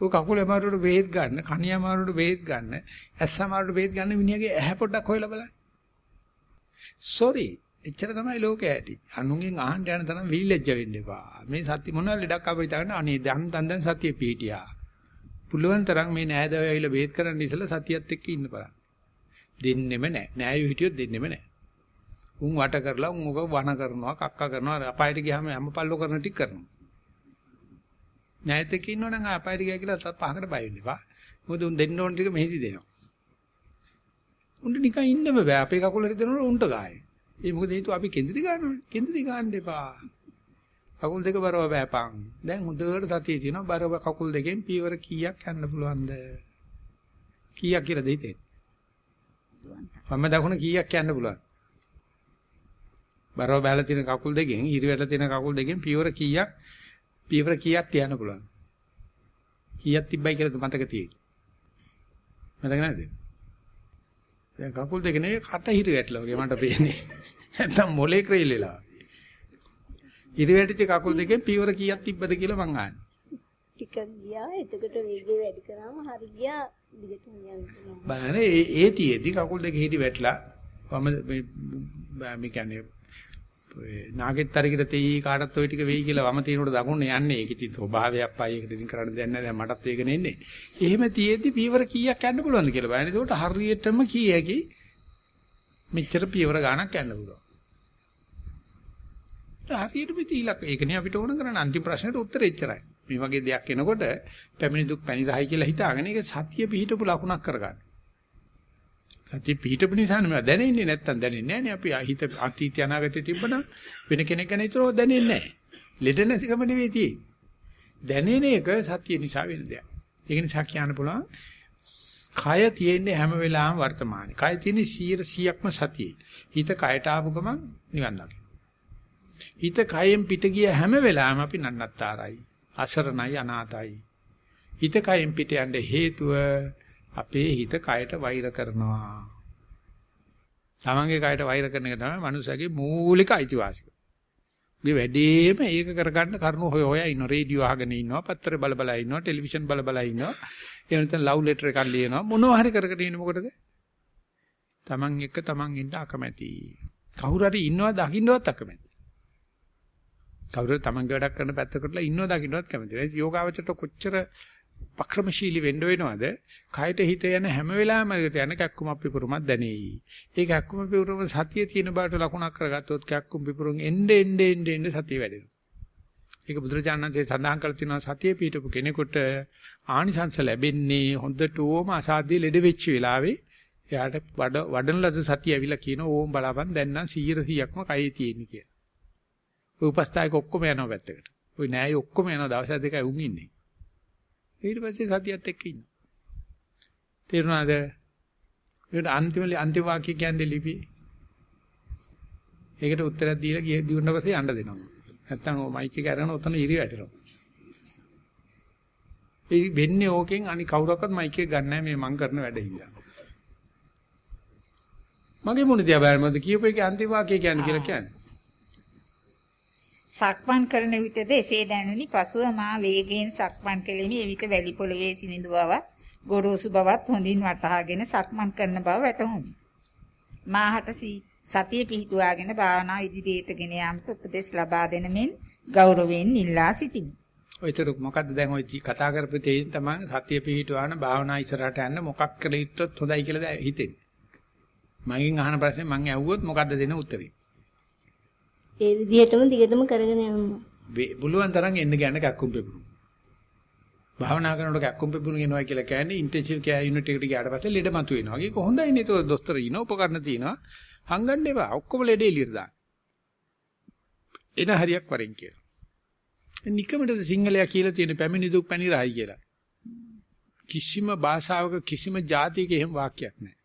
ඔය කකුල අමාරුවට බෙහෙත් ගන්න, කණිය අමාරුවට බෙහෙත් ගන්න, ඇස් අමාරුවට බෙහෙත් ගන්න මිනිහගේ ඇහැ පොඩ්ඩක් හොයලා බලන්න. sorry එච්චර තමයි ලෝකේ ඇති. අනුන්ගෙන් අහන්න යන තරම් විලිලැජ්ජ වෙන්න එපා. මේ සත්‍ය මොනවා ලෙඩක් ආව හිතාගෙන අනේ දැන් දැන් සත්‍ය පිහිටියා. පුළුවන් තරම් මේ නෑදෑයෝ ඇවිල්ලා බෙහෙත් කරන්න ඉස්සලා සතියත් එක්ක ඉන්න බලන්න. දෙන්නෙම නෑ. නෑයෝ හිටියොත් දෙන්නෙම නෑ. උන් වට කරලා උන් ඔක වණ කරනවා කක්ක කරනවා අපායට ගියාම හැම පල්ලෝ කරන ටික කරනවා. නැයතක ඉන්නවනම් අපායට ගියා කියලා සත් පහකට බය වෙන්න එපා. මොකද උන් දෙන්න ඕන ටික මෙහෙදි දෙනවා. උන්ට නිකන් ඉන්නම බෑ. අපේ කකුල රිදෙනකොට උන්ට ගාය. ඒ මොකද හේතුව අපි කෙන්ද්‍රි ගන්නවනේ කෙන්ද්‍රි ගන්න එපා. කකුල් දෙක බරව බෑපන් දැන් හොඳට සතිය තියෙනවා. බරව කකුල් දෙකෙන් පීවර කීයක් යන්න පුළුවන්ද? කීයක් කියලා දෙයිතේ. මම දකුණ කීයක් යන්න පුළුවන් බරව බැලලා තියෙන කකුල් දෙකෙන් ඉරි වැටලා තියෙන කකුල් දෙකෙන් පියවර කීයක් පියවර කීයක් තියන්න පුළුවන් කීයක් තිබ්බයි කියලාද මතක තියෙන්නේ මතක නැද්ද දැන් කකුල් දෙක නෙවෙයි කට හිරි වැටලා වගේ මට පේන්නේ නැත්තම් මොලේ ක්‍රේල් වෙලා ඉරි වැටිච්ච කකුල් දෙකෙන් පියවර කීයක් තිබ්බද කියලා මං අහන්නේ ටිකක් ගියා එතකොට වේගය වැඩි කරාම හරි ගියා දිගටම යන්න බලන්න ඒ ඒ තියේදී කකුල් දෙක හිරි වැටලා වම මේ කියන්නේ නාගෙත් තරකිට තෙයි කාටත් ওই ටික වෙයි කියලා වම තිනකොට දකුණ යන්නේ. ඒක ඉතින් ස්වභාවයක් පයි ඒකට ඉතින් කරන්න දෙයක් නැහැ. දැන් මටත් ඒකනේ එන්නේ. එහෙම තියෙද්දි පීවර කීයක් යන්න පුළුවන්ද කියලා බලන්න. ඒකට හරියටම කීයකි මෙච්චර පීවර ගාණක් යන්න පුළුවන්. හරියට පිටිලක් ඒකනේ අපිට ඕන කරන අන්තිම ප්‍රශ්නෙට උත්තරේ එච්චරයි. මේ වගේ දෙයක් එනකොට පැමිණි දුක් පැණි රහයි කියලා හිතාගෙන ඒක සතිය පිහිටපු ලකුණක් කරගන්න. සතිය පිහිටපු නිසා නෙමෙයි දැනෙන්නේ නැත්තම් දැනෙන්නේ නැහැ නේ අපි හිත අතීත අනාගතේ තිබ්බනම් වෙන කෙනෙක් ගැන හිතනොත් දැනෙන්නේ නැහැ. ලෙඩ නැතිකම නෙවෙයි තියෙන්නේ. දැනෙන එක සතිය නිසා වෙන දෙයක්. ඒක නිසා කියන්න පුළුවන් කය තියෙන්නේ හැම වෙලාවෙම වර්තමානයේ. කය තියෙන්නේ 100%ක්ම සතියේ. හිත කයට ආපු ගමන් නිවන් දකින්න. හිත කයෙන් පිට ගිය හැම වෙලාවෙම අපි නන්නත්තරයි. අසරණයි අනාතයි. හිත කයෙන් පිට යන්න හේතුව අපේ හිත කයට වෛර කරනවා. තමන්ගේ කයට වෛර කරන එක තමයි මනුස්සයාගේ මූලික අයිතිවාසිකම. මේ වැඩේම ඒක කරගන්න කරුණු හොය හොය ඉන්න රේඩියෝ අහගෙන ඉන්නවා, පත්‍ර බල බල ඉන්නවා, ටෙලිවිෂන් බල බල ඉන්නවා. එහෙම නැත්නම් ලව් ලෙටර් එකක් ලියනවා. මොනවා හරි කරකට ඉන්නේ මොකටද? තමන් එක්ක තමන් ඉන්න අකමැති. කවුරු හරි ඉන්නවා දකින්නවත් අකමැති. කවුරු තමන්ගේ වැඩක් කරන පැත්තකටලා ඉන්නවා දකින්නවත් කැමති නැහැ. යෝගාවචරට කොච්චර පක්‍රමශීලී වෙන්න වෙනවද? කයට හිත යන හැම වෙලාවෙම යන කැක්කුම පිපුරුමක් දැනෙයි. ඒ කැක්කුම පිපුරුම සතිය තියෙන බාට ලකුණක් කරගත්තොත් කැක්කුම පිපුරුම් එnde ende ende ende සතිය වැඩෙනවා. ඒක බුදුරජාණන්සේ සඳහන් කර තිනවා සතිය පිටපු කෙනෙකුට ආනිසංස ලැබෙන්නේ හොඳටම අසාධ්‍ය ලෙඩ වෙච්ච වෙලාවේ එයාට වඩන ලද සතිය ඇවිල්ලා කියන ඕම් බලාපන් දැන් නම් 100%ක්ම කයේ තියෙන්නේ කියලා. ඔය උපස්ථායක ඔක්කොම යනවා පැත්තකට. ඔය නෑයි ඔක්කොම යනවා දවස් දෙකයි උන් ඉන්නේ. ඊට පස්සේ සතියත් එක්ක ඉන්නවා. තේරුණාද? ඒකට අන්තිම අන්තිම වාක්‍ය කියන්නේ ලිපි. ඒකට උත්තරයක් දීලා ගිය දිනුන පස්සේ යන්න දෙනවා. නැත්තම් ඔය මයික් එක අරගෙන උතන ඉරි වැටෙනවා. ඒ වෙන්නේ ඕකෙන් අනි කවුරක්වත් මයික් එක ගන්නෑ මේ මං කරන වැඩ හින්දා. මගේ මොන දිහා බැලමද කියපු එකේ අන්තිම වාක්‍ය කියන්නේ කියලා කියන්නේ. සක්මන් කරන විටද එසේ දැනුනි පසුව මා වේගයෙන් සක්මන් කෙලිමි එවිට වැලි පොළවේ සිනිඳු බව ගොරෝසු බවත් හොඳින් වටහාගෙන සක්මන් කරන බව වැටහුණි. මාහට සතිය පිහිටුවාගෙන භාවනාව ඉදිරියට ගෙන යාමට උපදෙස් ලබා දෙන මෙන් ගෞරවයෙන් ඉල්ලා සිටිමි. ඔයතර මොකද්ද දැන් ඔය කතා කරපු තේ තමයි සතිය පිහිටුවාන භාවනා ඉස්සරහට යන්න මොකක් කළ යුත්තොත් හොඳයි කියලා හිතෙන්නේ. මගෙන් අහන ප්‍රශ්නේ මම ඇහුවොත් මොකද්ද දෙන උත්තරේ? ඒ විදිහටම දිගටම කරගෙන යනවා. පුළුවන් තරම් එන්න ගන්න කැක්කුම් පෙපුරු. භාවනා කරනකොට කැක්කුම් පෙපුරු කියනවා කියලා කියන්නේ ඉන්ටෙන්සිව් කෙයාර් යුනිට් එකට ගියාට පස්සේ ලෙඩ මතුවෙනවා. ඒක හොඳයි නේද? දොස්තර ඉන උපකරණ තියෙනවා. හංගන්න එපා. ඔක්කොම ලෙඩ එළියට දාන්න. එන හරියක් වරෙන් කියලා. නිකමටද සිංහලයා කියලා තියෙන පැමිණි දුක් පැණි රහයි කියලා. කිසිම භාෂාවක කිසිම જાතියක එහෙම වාක්‍යයක් නැහැ.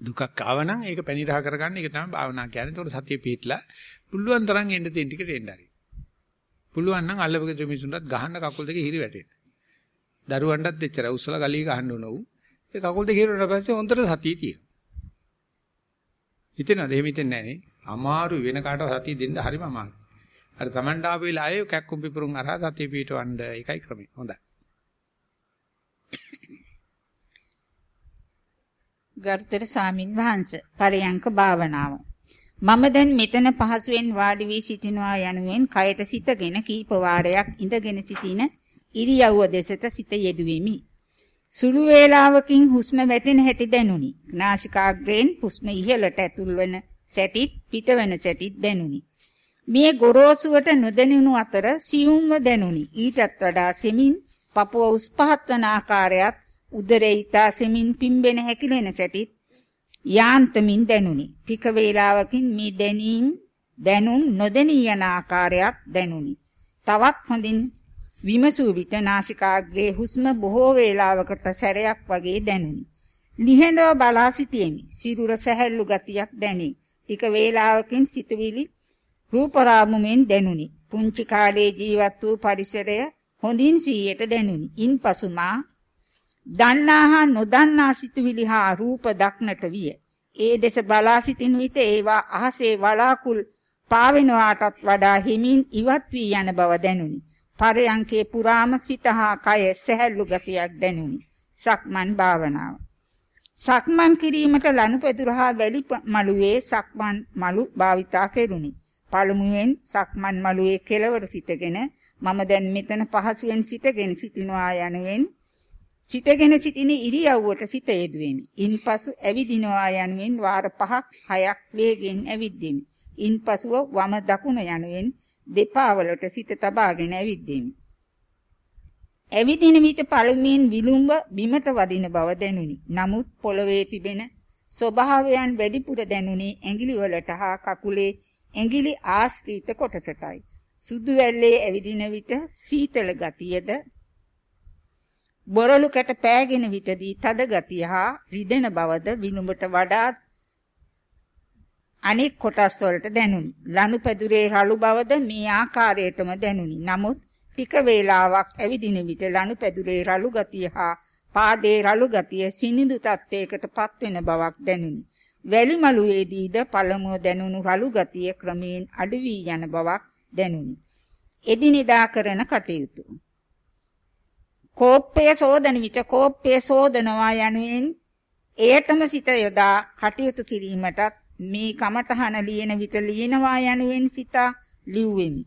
දුකක් ආව නම් ඒක පැණි රහ කරගන්න ඒක තමයි භාවනා කියන්නේ. ඒකට සතිය පිටලා පුළුවන් තරම් එන්න තියෙන ටිකට එන්න හරි. පුළුවන් නම් අල්ලපගෙදර මිනිසුන්ටත් ගහන්න කකුල් දෙක හිරි වැටෙන්න. දරුවන්ටත් එච්චර උස්සලා ගලිය ගහන්න උන උ. ඒ කකුල් දෙක හිරුවට පස්සේ හොන්දට සතිය තියෙනවා. හිතෙනවද? එහෙම හිතෙන්නේ නැහැ නේ. අමාරු වෙන කාටවත් සතිය දෙන්න හරිම අමාරු. අර Tamanට ආපු වෙලාවේ කැක්කුම් පිපුරුම් අරහා සතිය පිටවන්න ඒකයි ක්‍රමය. හොඳයි. ගර්තර සාමින් වහන්ස පරයන්ක භාවනාව මම දැන් මෙතන පහසුවෙන් වාඩි වී සිටිනවා යනුවෙන් කයට සිතගෙන කීප වාරයක් ඉඳගෙන සිටින ඉරියව්ව දෙසට සිත යෙදුවෙමි සුළු වේලාවකින් හුස්ම වැටෙන හැටි දැනුනි. නාසිකාග්‍රයෙන් හුස්ම ඉහළට ඇතුල් වන සැටිත් පිටවන සැටිත් දැනුනි. මේ ගොරෝසුවට නොදැනුණු අතර සියුම්ව දැනුනි. ඊටත් වඩා සෙමින් පපුව උස් පහත් වන ආකාරයත් උදරේ ඊතා සෙමින් පිම්බෙන හැකිලෙන සැටිත් යාන්තමින් දැනුනි. ටික වේලාවකින් මේ දැනීම් දැනුම් නොදෙනී යන ආකාරයක් දැනුනි. තවත් හොඳින් විමසූ විට නාසිකාග්‍රේ හුස්ම බොහෝ වේලාවකට සැරයක් වගේ දැනුනි. නිහඬව බලා සිටියෙමි. සිරුර සැහැල්ලු ගතියක් දැනේ. ටික වේලාවකින් සිතුවිලි රූපරාමුමෙන් දැනුනි. පුංචි කාලේ ජීවත් වූ පරිසරය හොඳින් සිහියට දැනුනි. ඉන්පසු මා දන්නා හා නොදන්නා සිතුවිලි හා රූප දක්නට විය. ඒ දෙස බලා සිටින විට ඒවා අහසේ වලාකුල් පාවෙනවාටත් වඩා හිමින් ඉවත් වී යන බව දැනුනි. පරයන්කේ පුරාම සිත හා කය සැහැල්ලු ගතියක් දැනුනි. සක්මන් භාවනාව. සක්මන් කිරීමට ලනුපැදුර හා වැලි මළුවේ සක්මන් මළු භාවිතා කෙරුණි. පළමුවෙන් සක්මන් මළුවේ කෙළවර සිටගෙන මම දැන් මෙතන පහසුවෙන් සිටගෙන සිටිනවා යනුවෙන් සිටගෙන සිටින ඉරියව්වට සිත යෙදුවෙමි. ඉන්පසු ඇවිදිනවා යනුවෙන් වාර 5ක් 6ක් වේගෙන් ඇවිද්දෙමි. ඉන්පසුව වම දකුණ යනුවෙන් දෙපා වලට සිත තබාගෙන ඇවිද්දෙමි. ඇවිදින විට පළමුවෙන් විලුඹ බිමට වදින බව දැනුනි. නමුත් පොළවේ තිබෙන ස්වභාවයන් වැඩිපුර දැනුනේ ඇඟිලි වලට හා කකුලේ ඇඟිලි ආශ්‍රිත කොටසටයි. සුදු වැල්ලේ ඇවිදින විට සීතල ගතියද බොරළු කැට පෑගෙන විටදී තද ගතිය හා රිදෙන බවද විනුඹට වඩා අනෙක් කොටස් වලට දැනුනි. ලනුපැදුරේ රළු බවද මේ ආකාරයටම දැනුනි. නමුත් ටික වේලාවක් ඇවිදින විට ලනුපැදුරේ රළු ගතිය හා පාදයේ රළු ගතිය සිනිඳු තත්වයකට පත්වෙන බවක් දැනුනි. වැලි මළුවේදීද පළමුව දැනුණු රළු ගතිය ක්‍රමයෙන් අඩු වී යන බවක් දැනුනි. එදිනෙදා කරන කටයුතු. කෝප්පය සෝදන විට කෝප්පය සෝදනවා යනුවෙන් එයටම සිත යොදා කටයුතු කිරීමටත් මේ කමඨහන ලියන විට ලියනවා යනුවෙන් සිතා ලිව්වෙමි.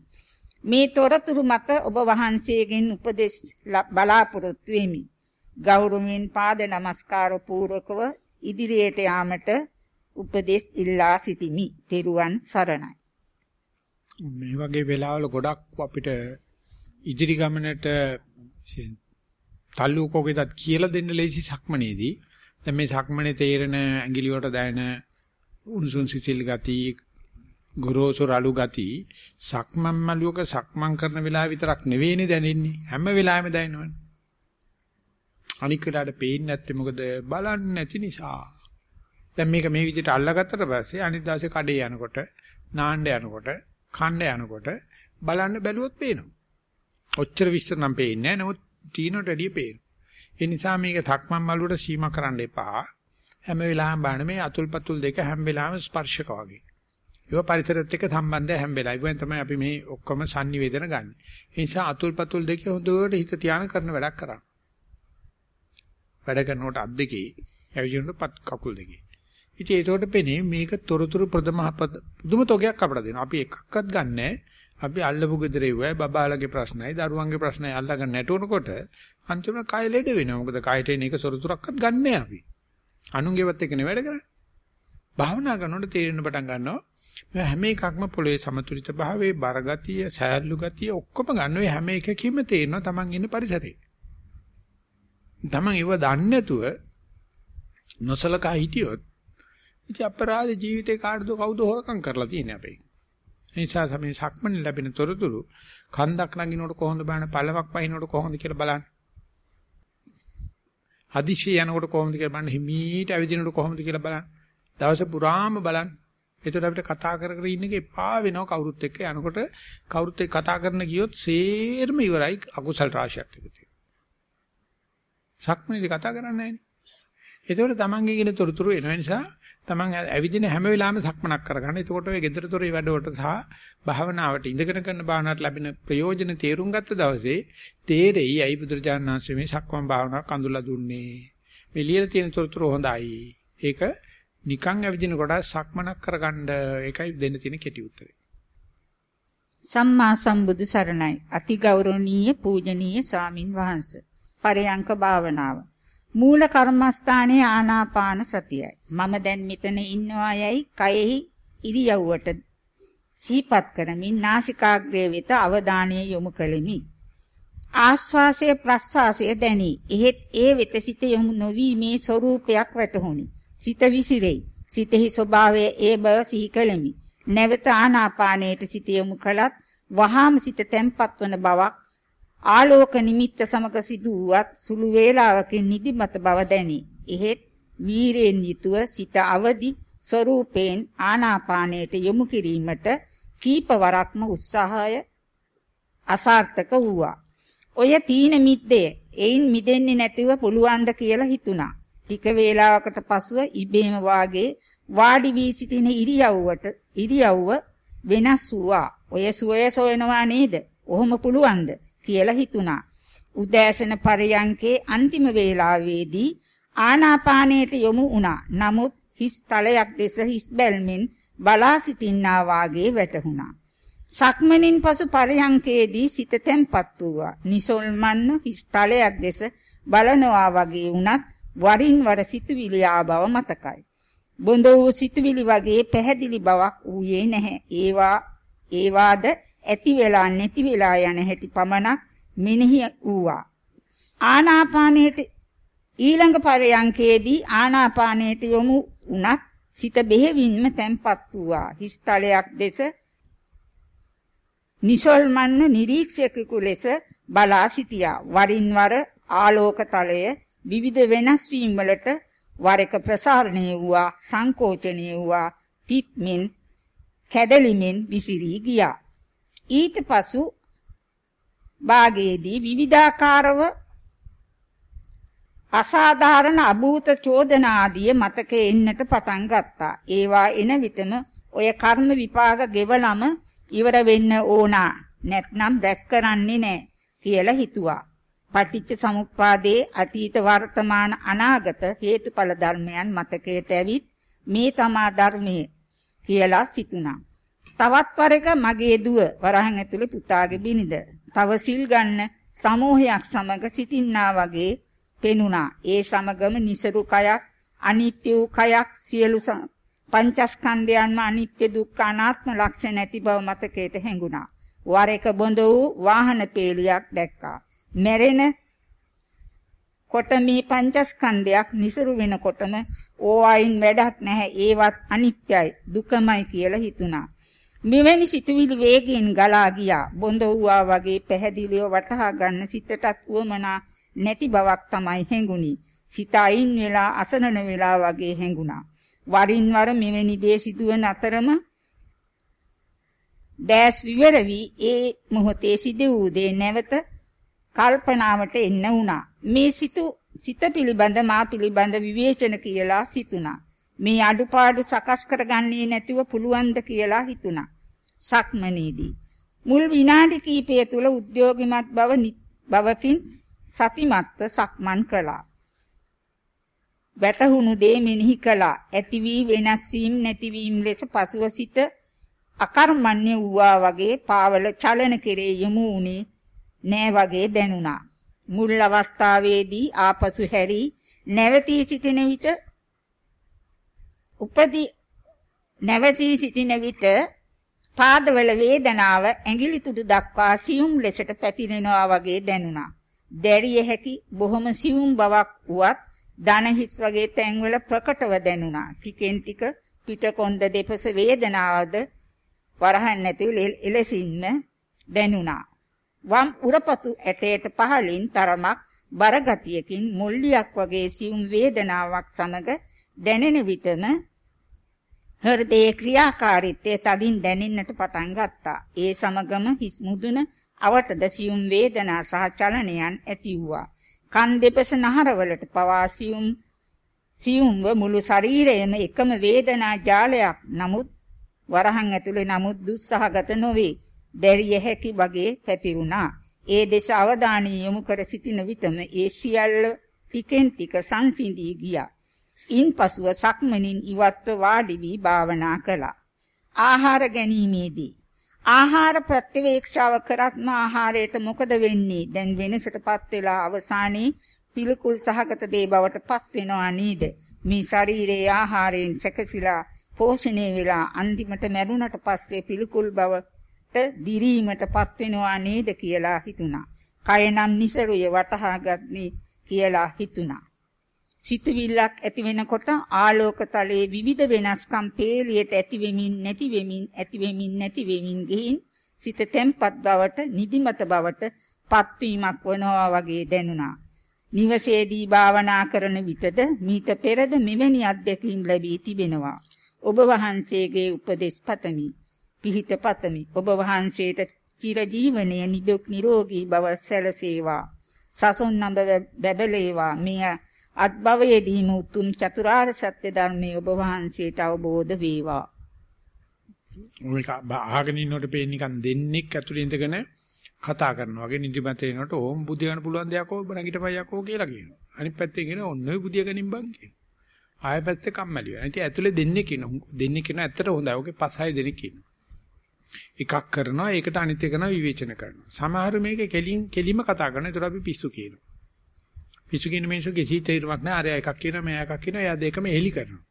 මේ තොරතුරු මත ඔබ වහන්සේගෙන් උපදෙස් බලාපොරොත්තු වෙමි. ගෞරවයෙන් පාද නමස්කාර පූර්වකව ඉදිරියට යාමට උපදෙස් ඉල්ලා සිටිමි. තෙරුවන් සරණයි. මේ වගේ වෙලාවල ගොඩක් අපිට ඉදිරි ගමනට තල්ලු කෝකේදත් කියලා දෙන්න ලේසි සක්මනේදී. දැන් මේ සක්මනේ තේරෙන ඇඟිලි වලට දැනෙන උණුසුම් සිසිල් ගති ගොරෝසු රළු ගති සක්මන් මළුවක සක්මන් කරන වෙලාව විතරක් නෙවෙයිනේ දැනෙන්නේ. හැම වෙලාවෙම දැනෙනවනේ. අනික් වෙලාවට පේන්නේ නැත්තේ මොකද? බලන්නේ නැති නිසා. දැන් මේක මේ විදිහට අල්ලගත්තට පස්සේ අනිත් දවසේ කඩේ යනකොට නාන්න යනකොට කන්න යනකොට බලන්න බැලුවොත් පේනවා. ඔච්චර විස්තර නම් පේන්නේ නැහැ. නමුත් තීනට වැඩිය පේනවා ඒ නිසා මේක තක්මන් මළුවට සීමා කරන්න එපා හැම වෙලාවෙම බලන්න මේ අතුල්පතුල් දෙක හැම වෙලාවෙම ස්පර්ශක වගේ ඒවා පරිසරයත් එක්ක සම්බන්ධය හැම වෙලාවෙම තමයි අපි මේ ඔක්කොම sannivedana ගන්න. ඒ නිසා අතුල්පතුල් දෙකේ හොඳට හිත තියාන කරන වැඩක් කරන්න. වැඩ කරනකොට අත් දෙකේ ඇවිදිනකොට කකුල් දෙකේ. ඉතින් ඒකට පෙනේ මේක තොරතුරු ප්‍රදම පුදුම තෝගයක් අපට දෙනවා. අපි එකක්වත් ගන්නෑ. අපි අල්ලපු ගෙදර ඉවයි බබාලගේ ප්‍රශ්නයි දරුවන්ගේ ප්‍රශ්නයි අල්ලගෙන නැටුනකොට අන්තිමට කය ලෙඩ වෙනවා. මොකද කයට එන එක සොරතුරක්වත් ගන්නෑ අපි. අනුන්ගේවත් එක්කනේ වැඩ කරන්නේ. භාවනා කරනකොට තේරෙන්න පටන් ගන්නවා මේ හැම එකක්ම පොළවේ සමතුලිත භාවයේ බරගතිය, සෑල්ලු ගතිය ඔක්කොම ගන්න ඔය හැම එකකින්ම තේරෙනවා Taman ඉන්න පරිසරේ. Taman ඒව දන්නේ නැතුව නොසලකා හිටියොත් ඉතින් අපරාධ ජීවිතේ කාටද කවුද හොරකම් කරලා තියෙන්නේ අපේ. ඒ නිසා සමේ සක්මණ ලැබෙන තොරතුරු කන්දක් නගිනකොට කොහොමද බලන්න පළවක් වහිනකොට කොහොමද කියලා බලන්න. හදිසිය යනකොට කොහොමද කියලා බලන්න හිමීට ඇවිදිනකොට කොහොමද කියලා බලන්න. දවස පුරාම බලන්න. එතකොට අපිට කතා කර කර ඉන්න එක එපා වෙනවා කවුරුත් එක්ක යනකොට කවුරුත් එක්ක කතා කරන ගියොත් සේරම ඉවරයි අකුසල් රාශියක් එකතු වෙනවා. සක්මනේදී කතා කරන්නේ නැහැ නේ. එතකොට තමන්ගේ කියන තොරතුරු එන නිසා තමන් ඇවිදින හැම වෙලාවෙම සක්මනක් කරගන්න. එතකොට ඔය gedara tore වැඩවලට සහ භාවනාවට ඉඳගෙන කරන භාවනාවට ලැබෙන ප්‍රයෝජන තේරුම් ගත්ත දවසේ තේරෙයි අයි බුදුරජාණන් වහන්සේ මේ සක්මන් භාවනාවක් අඳුල්ලා දුන්නේ. මේ ලියලා තියෙන තොරතුරු හොඳයි. ඒක නිකන් ඇවිදින කොට සක්මනක් කරගන්න ඒකයි දෙන්න තියෙන කෙටි උත්තරේ. සම්මා සම්බුදු සරණයි. අති ගෞරවනීය පූජනීය ස්වාමින් වහන්සේ. පරයන්ක භාවනාව. මූල කර්මස්ථානයේ ආනාපාන සතියයි. මම දැන් මෙතන ඉන්නවා යයි කයෙහි ඉරියව්වට සිහිපත් කරමින් නාසිකාග්‍රය වෙත අවධානය යොමු කළෙමි. ආශ්වාසය ප්‍රශ්වාසය දැනි. එහෙත් ඒ වෙත සිත යොමු නොවීමේ ස්වરૂපයක් වැටහුණි. සිත විසිරෙයි. සිතෙහි ස්වභාවය ඒ බව සිහි කළෙමි. නැවත ආනාපානයට සිත යොමු කළත් වහාම සිත තැම්පත් වන බවක් ආලෝක නිමිත්ත සමග සිදු වූවත් සුළු වේලාවකින් නිදිමත බව දැනේ. එහෙත් වීරයෙන් යුතුව සිත අවදි ස්වરૂපයෙන් ආනාපානයට යොමු කිරීමට කීපවරක්ම උත්සාහය අසාර්ථක වූවා. ඔය තීන මිද්දේ එයින් මිදෙන්නේ නැතිව පුළුවන්ද කියලා හිතුණා. ටික වේලාවකට පසුව ඉබේම වාගේ වාඩි වී සිටින ඉරියව්වට ඉරියව්ව වෙනස් වූවා. ඔය සුවය සොයනවා නේද? ඔහොම පුළුවන්ද කියලා හිතුණා. උදෑසන පරයන්කේ අන්තිම වේලාවේදී ආනාපානයට යොමු වුණා. නමුත් හිස් තලයක් දෙස හිස් බැල්මෙන් බලා සිටින්නා වාගේ වැටහුණා. සක්මණින් පසු පරයන්කේදී සිත තැම්පත් වූවා. නිසල්මන්න හිස් තලයක් දෙස බලනවා වගේ වුණත් වරින් වර සිතුවිලි ආ බව මතකයි. බොඳ වූ සිතුවිලි වගේ පැහැදිලි බවක් ඌයේ නැහැ. ඒවා ඒවාද ඇති වෙලා නැති වෙලා යන හැටි පමණක් මෙනෙහි වූවා. ආනාපානයට ඊළඟ පරයන්කේදී ආනාපානයට යොමු වුණත් සිත බෙහෙවින්ම තැම්පත් වූවා. හිස්තලයක් දෙස නිසල්මන්න නිරීක්ෂකෙකු ලෙස බලා සිටියා. වරින් වර ආලෝක තලය විවිධ වෙනස් වීම් වලට වර එක ප්‍රසාරණය වූවා සංකෝචනය වූවා තිත්මින් කැදලිමින් විසිරී ගියා ඊට පසු භාගයේදී විවිධාකාරව අසාධාරණ අභූත චෝදනා ආදිය මතකේ එන්නට පටන් ගත්තා. ඒවා එන විටම ඔය කර්ම විපාක ගෙවලම ඉවර වෙන්න ඕනා. නැත්නම් දැස් කරන්නේ නැහැ කියලා හිතුවා. පටිච්ච සමුප්පාදේ අතීත වර්තමාන අනාගත හේතුඵල ධර්මයන් මතකයට ඇවිත් මේ තමා ධර්මයේ කියලා සිතුණා. තවත් වරක මගේ දුව වරහන් ඇතුලේ පුතාගේ බිනිද. තව සිල් ගන්න සමූහයක් සමග සිටින්නා වගේ පෙනුණා. ඒ සමගම නිසරු කයක්, අනිත්‍ය වූ කයක්, සියලු පංචස්කන්ධයන්ම අනිත්‍ය දුක්ඛ අනාත්ම ලක්ෂණ ඇති බව මතකයට හැඟුණා. වර එක බොඳ වූ වාහන පේලියක් දැක්කා. මැරෙන කොට මේ පංචස්කන්ධයක් නිසරු වෙනකොටම ඕවයින් වැඩක් නැහැ ඒවත් අනිත්‍යයි දුකමයි කියලා හිතුණා. මෙවැනි සිතුවිලි වේගයෙන් ගලා ගියා. බොඳ වූවා වගේ පැහැදිලිව වටහා ගන්න සිතටත් උවමනා නැති බවක් තමයි හැඟුණි. සිත අයින් වෙලා අසනන වෙලා වගේ හැඟුණා. වරින් වර මෙවැනි දේ සිදුවන අතරම දැස් විවර වී ඒ මොහොතේ සිදු වූ දේ නැවත කල්පනාවට එන්න වුණා. මේ සිතු සිත පිළිබඳ මා පිළිබඳ විවේචන කියලා සිතුණා. මේ අඩුපාඩු සකස් කරගන්නේ නැතිව පුළුවන්ද කියලා හිතුණා. සක්මනේදී මුල් විනාඩි කිහිපය තුල උද්‍යෝගිමත් බව බවකින් සතිමත්ව සක්මන් කළා. වැටහුණු දේ මෙනෙහි කළා. ඇති වී වෙනස් වීම නැති වීම ලෙස පසුව සිට අකර්මණ්‍ය වූවා වගේ පාවල චලන කෙරේ යමු උනේ නෑ වගේ දැනුණා. මුල් අවස්ථාවේදී ආපසු හැරි නැවතී සිටින විට උපදී නැවතී සිටින විට පාදවල වේදනාව ඇඟිලි තුඩු දක්වා සියුම් ලෙසට පැතිරෙනවා වගේ දැනුණා. දැරිය හැකි බොහොම සියුම් බවක් වුවත් දන හිස් වගේ තැන්වල ප්‍රකටව දැනුණා. ටිකෙන් ටික පිටකොන්ද දෙපස වේදනාවද වරහන් නැතිව එලෙසින්ම දැනුණා. වම් උරපතු ඇටයට පහලින් තරමක් බරගතියකින් මුල්ලියක් වගේ සියුම් වේදනාවක් සමග දැනෙන විටම හෘදයේ ක්‍රියාකාරීත්වය තදින් දැනෙන්නට පටන් ගත්තා. ඒ සමගම හිස් මුදුන අවටද සියුම් වේදනා සහ චලනයන් ඇති වුණා. කන් දෙපස නහරවලට පවා සියුම් සියුම්ව මුළු ශරීරයම එකම වේදනා ජාලයක්. නමුත් වරහන් ඇතුලේ නමුත් දුස්සහගත නොවේ. දැරිය හැකි වගේ පැතිරුණා. ඒ දෙස අවධානය යොමු කර සිටින විටම ඒ සියල්ල ටිකෙන් ටික සංසිඳී ගියා. ඉන්පසුව සක්මනින් ඉවත්ව වාඩි වී භාවනා කළා. ආහාර ගැනීමේදී ආහාර ප්‍රතිවේක්ෂාව කරත්ම ආහාරයට මොකද වෙන්නේ? දැන් වෙනසටපත් වෙලා අවසානයේ පිළිකුල් සහගත දේ බවටපත් වෙනවා නේද? මේ ශරීරයේ ආහාරයෙන් සැකසিলা පෝෂණය වෙලා අන්තිමට මැරුණට පස්සේ පිළිකුල් බවට දිරීමටපත් වෙනවා නේද කියලා හිතුණා. කය නම් નિසරුය වටහාගන්නේ කියලා හිතුණා. සිතුවිල්ලක් ඇති වෙනකොට ආලෝක තලයේ විවිධ වෙනස්කම් පේලියට ඇති වෙමින් නැති වෙමින් ඇති වෙමින් නැති වෙමින් ගිහින් සිත තැම්පත් බවට නිදිමත බවට පත්වීමක් වනවා වගේ දැනුණා. නිවසේදී භාවනා කරන විටද මීට පෙරද මෙවැනි අත්දැකීම් ලැබී තිබෙනවා. ඔබ වහන්සේගේ උපදෙස් පතමි. පිහිට පතමි. ඔබ වහන්සේට චිර ජීවනයේ නිදුක් නිරෝගී බව සැලසේවා. සසොන් නඹ බැබලේවා. මෙය අත්භවයේදීම උතුම් චතුරාර්ය සත්‍ය ධර්මයේ ඔබ වහන්සේට අවබෝධ වේවා. මේක අහගෙන ඉන්නකොට පේන්නේ නිකන් දෙන්නෙක් ඇතුළේ ඉඳගෙන කතා කරනවා වගේ නිදිමත එනකොට ඕම් බුදිය ගන්න පුළුවන් දෙයක් ඕ නැගිටපයියක්ෝ කියලා කියනවා. අනිත් පැත්තේ කියනවා ඔන්න ඔය බුදිය ගනින් බං කියනවා. ආය පැත්තේ කම්මැලි වෙනවා. ඉතින් ඇතුලේ දෙන්නේ කියනවා. දෙන්නේ කියනවා ඇත්තට හොඳයි. ඔගේ පස් හය දෙනෙක් කියනවා. එකක් කරනවා ඒකට අනිත් එක විවේචන කරනවා. සමහර මේක කෙලින් කෙලිම කතා කරනවා. ඒතර අපි පිස්සු කියනවා. පිස්සු කියන මිනිස්සුගේ සීතේරුමක් නැහැ. අර එකක් කියනවා මෙයා එකක් කියනවා. එයා දෙකම හෙලි කරනවා.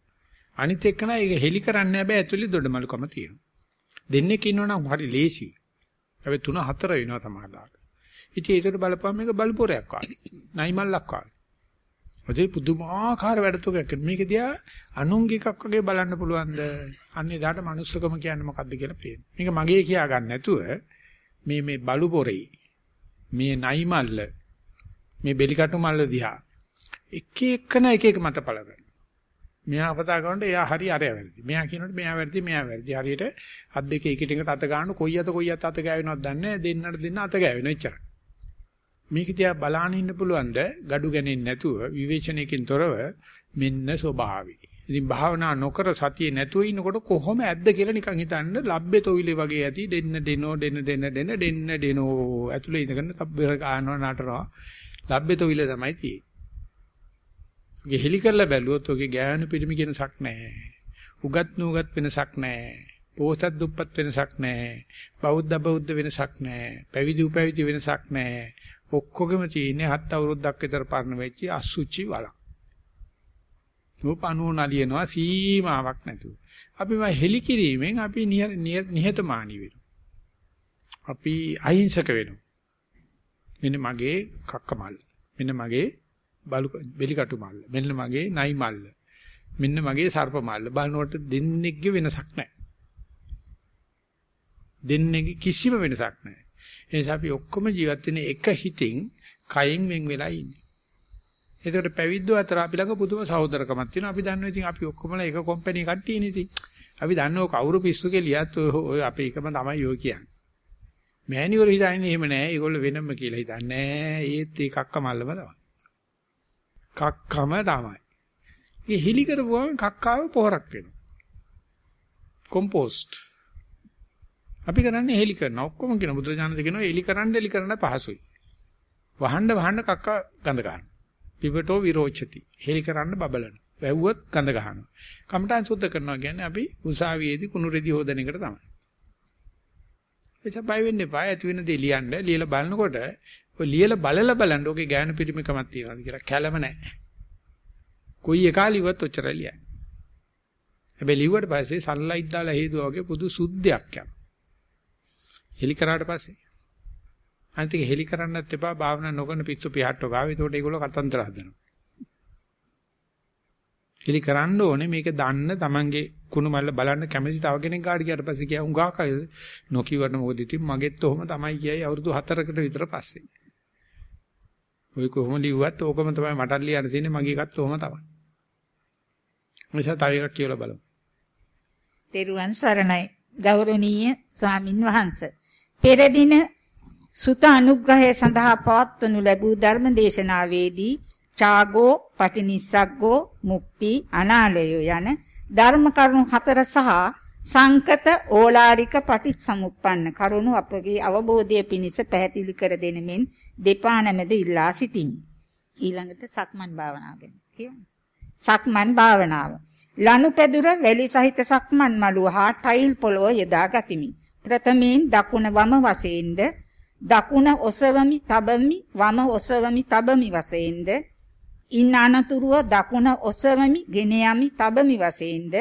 අනිත් එක්කන ඒක හෙලි කරන්නේ නැහැ. ඇතුලේ දොඩමලුකම තියෙනවා. දෙන්නෙක් ඉන්නවනම් හරි ලේසි. හැබැයි තුන හතර වෙනවා තමයිලාට. ඉතින් ඒකට බලපුවම මේක බලපොරයක් වගේ. නයිමල්ලක් වගේ. ඔතේ පුදුමාකාර වැඩතුකයක් මේක දිහා අනුන්ගේ එකක් වගේ බලන්න පුළුවන්ද? අන්නේ දාට manussකම කියන්නේ මොකද්ද කියලා පේනවා. මේක මගේ කියා ගන්න නැතුව මේ මේ බලුපොරේ මේ නයිමල්ල මේ බෙලිකටු මල්ල දිහා එක එකන එක එක මත පළ කරනවා. මෙයා කතා කරනකොට එයා හරි අරයා වැරදි. මෙයා කියනකොට මෙයා වැරදි මෙයා වැරදි. හරියට අත් දෙක එකට එකට අත ගන්න කොයි අත කොයි අත අත ගෑවෙනවද දන්නේ නැහැ. දෙන්නට දෙන්න අත ගෑවෙනවා එච්චරයි. මේක තියා බලාන ඉන්න පුළුවන්ද? gadu ගන්නේ නැතුව විවේචනයකින් තොරව මෙන්න ස්වභාවය. ඉතින් භාවනා නොකර සතියේ නැතුව ඉන්නකොට කොහොම ඇද්ද කියලා නිකන් හිතන්න ලබ්බේ තොවිලේ වගේ ඇති දෙන්න දෙනෝ දෙන්න දෙන්න දෙන්න දෙන්න දෙනෝ ඇතුලේ ඉඳගෙන තබ්බර ගන්නවා නටනවා ලබ්බේ තොවිලේ තමයි තියෙන්නේ. ගෙහෙලි කරලා බැලුවොත් ඔගේ ගෑනු පිළිමි කියන සක් නැහැ. උගත් නුගත් වෙනසක් නැහැ. පෝසත් දුප්පත් වෙනසක් නැහැ. බෞද්ධ බෞද්ධ වෙනසක් නැහැ. පැවිදි උපැවිදි වෙනසක් නැහැ. ඔක්කොගෙම තියෙන්නේ හත් අවුරුද්දක් විතර පරණ වෙච්ච අසුචි වලක්. නූපණු නලියනවා සීමාවක් නැතුව. අපි මේ හෙලි කිරීමෙන් අපි නිහතමානී වෙනවා. අපි අහිංසක වෙනවා. මෙන්න මගේ කක්ක මල්. මෙන්න මගේ බලු බෙලිකටු මල්ල. මෙන්න මගේ නයි මල්ල. මෙන්න මගේ සර්ප මල්ල. බලනකොට දෙන්නේගේ වෙනසක් නැහැ. දෙන්නේගේ කිසිම වෙනසක් නැහැ. ඒ නිසා අපි ඔක්කොම ජීවත් වෙන එක හිතින් කයින් වෙන් වෙලා ඉන්නේ. ඒකට පැවිද්දෝ අතර අපි ළඟ පුදුම සහෝදරකමක් තියෙනවා. අපි දන්නවා ඉතින් අපි ඔක්කොමලා එක කම්පැනි කට්ටියනේ ඉතින්. අපි දන්නව කවුරු පිස්සු කෙලියත් ඔය අපේ එකම තමයි ඔය කියන්නේ. මෑණිවරු හිතන්නේ එහෙම නෑ. ඒගොල්ලෝ වෙනම කියලා හිතන්නේ නෑ. ඒත් ඒකක්ක මල්ලම තමයි. කක්කම තමයි. මේ හිලි කරපුවම කක්කාව පොහොරක් වෙනවා. කොම්පෝස්ට්. අපි කරන්නේ හෙලි කරනවා. ඔක්කොම කියන බුදුරජාණන් කියනවා හෙලි කරන්න හෙලි කරන්න පහසුයි. වහන්න වහන්න කක්ක ගඳ ගන්න. පිපටෝ විරෝචති. හෙලි කරන්න බබලන. වැව්වොත් ගඳ ගන්නවා. කමඨාන් සුද්ධ කරනවා කියන්නේ අපි උසාවියේදී කුණු රෙදි හොදන එකට තමයි. එيش බය වෙන්න එපා. ඇති වෙන දේ ලියන්න. ලියලා බලනකොට ඔය ලියලා බලලා බලන්න ඔගේ ඥාන පිරිමකමක් තියෙනවාද කියලා කැළම නැහැ. කොයි එකා ලිව්වත් ඔච්චරයි ලියන්නේ. හැබැයි ලිව්වට පස්සේ සන්ලයිට් දාලා හේදුවා වගේ පුදු සුද්ධයක් යනවා. හෙලි කරාට පස්සේ අනිත් එක හෙලි කරන්නත් එපා භාවනා නොකරන පිස්සු පිහට්ටෝ ගාව. ඒකට ඒගොල්ලෝ කතන්දර හදනවා. හෙලි කරන්න ඕනේ මේක දන්න Tamange කුණු මල්ල බලන්න කැමති තව කෙනෙක් ගාඩ ගියට පස්සේ කියා උඟා කය නොකියවන්න මොකද ඉතින් මගෙත් ඔහොම තමයි කියයි අවුරුදු 4කට විතර පස්සේ. ඔය කොහොම ලිව්වත් ඕකම තමයි මට ලියන්න තියෙන්නේ මගේ එකත් ඔහොම තමයි. නිසා තව එකක් කියලා බලමු. තෙරුවන් සරණයි ගෞරවනීය ස්වාමින් වහන්සේ. පෙර දින සුත අනුග්‍රහය සඳහා පවත්වනු ලැබූ ධර්ම දේශනාවේදී චාගෝ පටිනිස්සග්ගෝ මුක්ති අනාලය යන ධර්ම කරුණු හතර සහ සංකත ඕලාරික පටිච්චසමුප්පන්න කරුණු අපගේ අවබෝධය පිණිස පැහැදිලි කර දෙනමින් දෙපා නැමෙද ඉල්ලා සිටිමි. ඊළඟට සක්මන් භාවනාව ගැන කියමු. සක්මන් භාවනාව. ලනුපැදුර වැලි සහිත සක්මන් මළුව හා ටයිල් පොළොව යොදා ගතිමි. ප්‍රථමයෙන් දකුණ වම වශයෙන්ද දකුණ ඔසවමි තබමි වම ඔසවමි තබමි වශයෙන්ද ඉන් අනතුරුව දකුණ ඔසවමි ගෙන යමි තබමි වශයෙන්ද?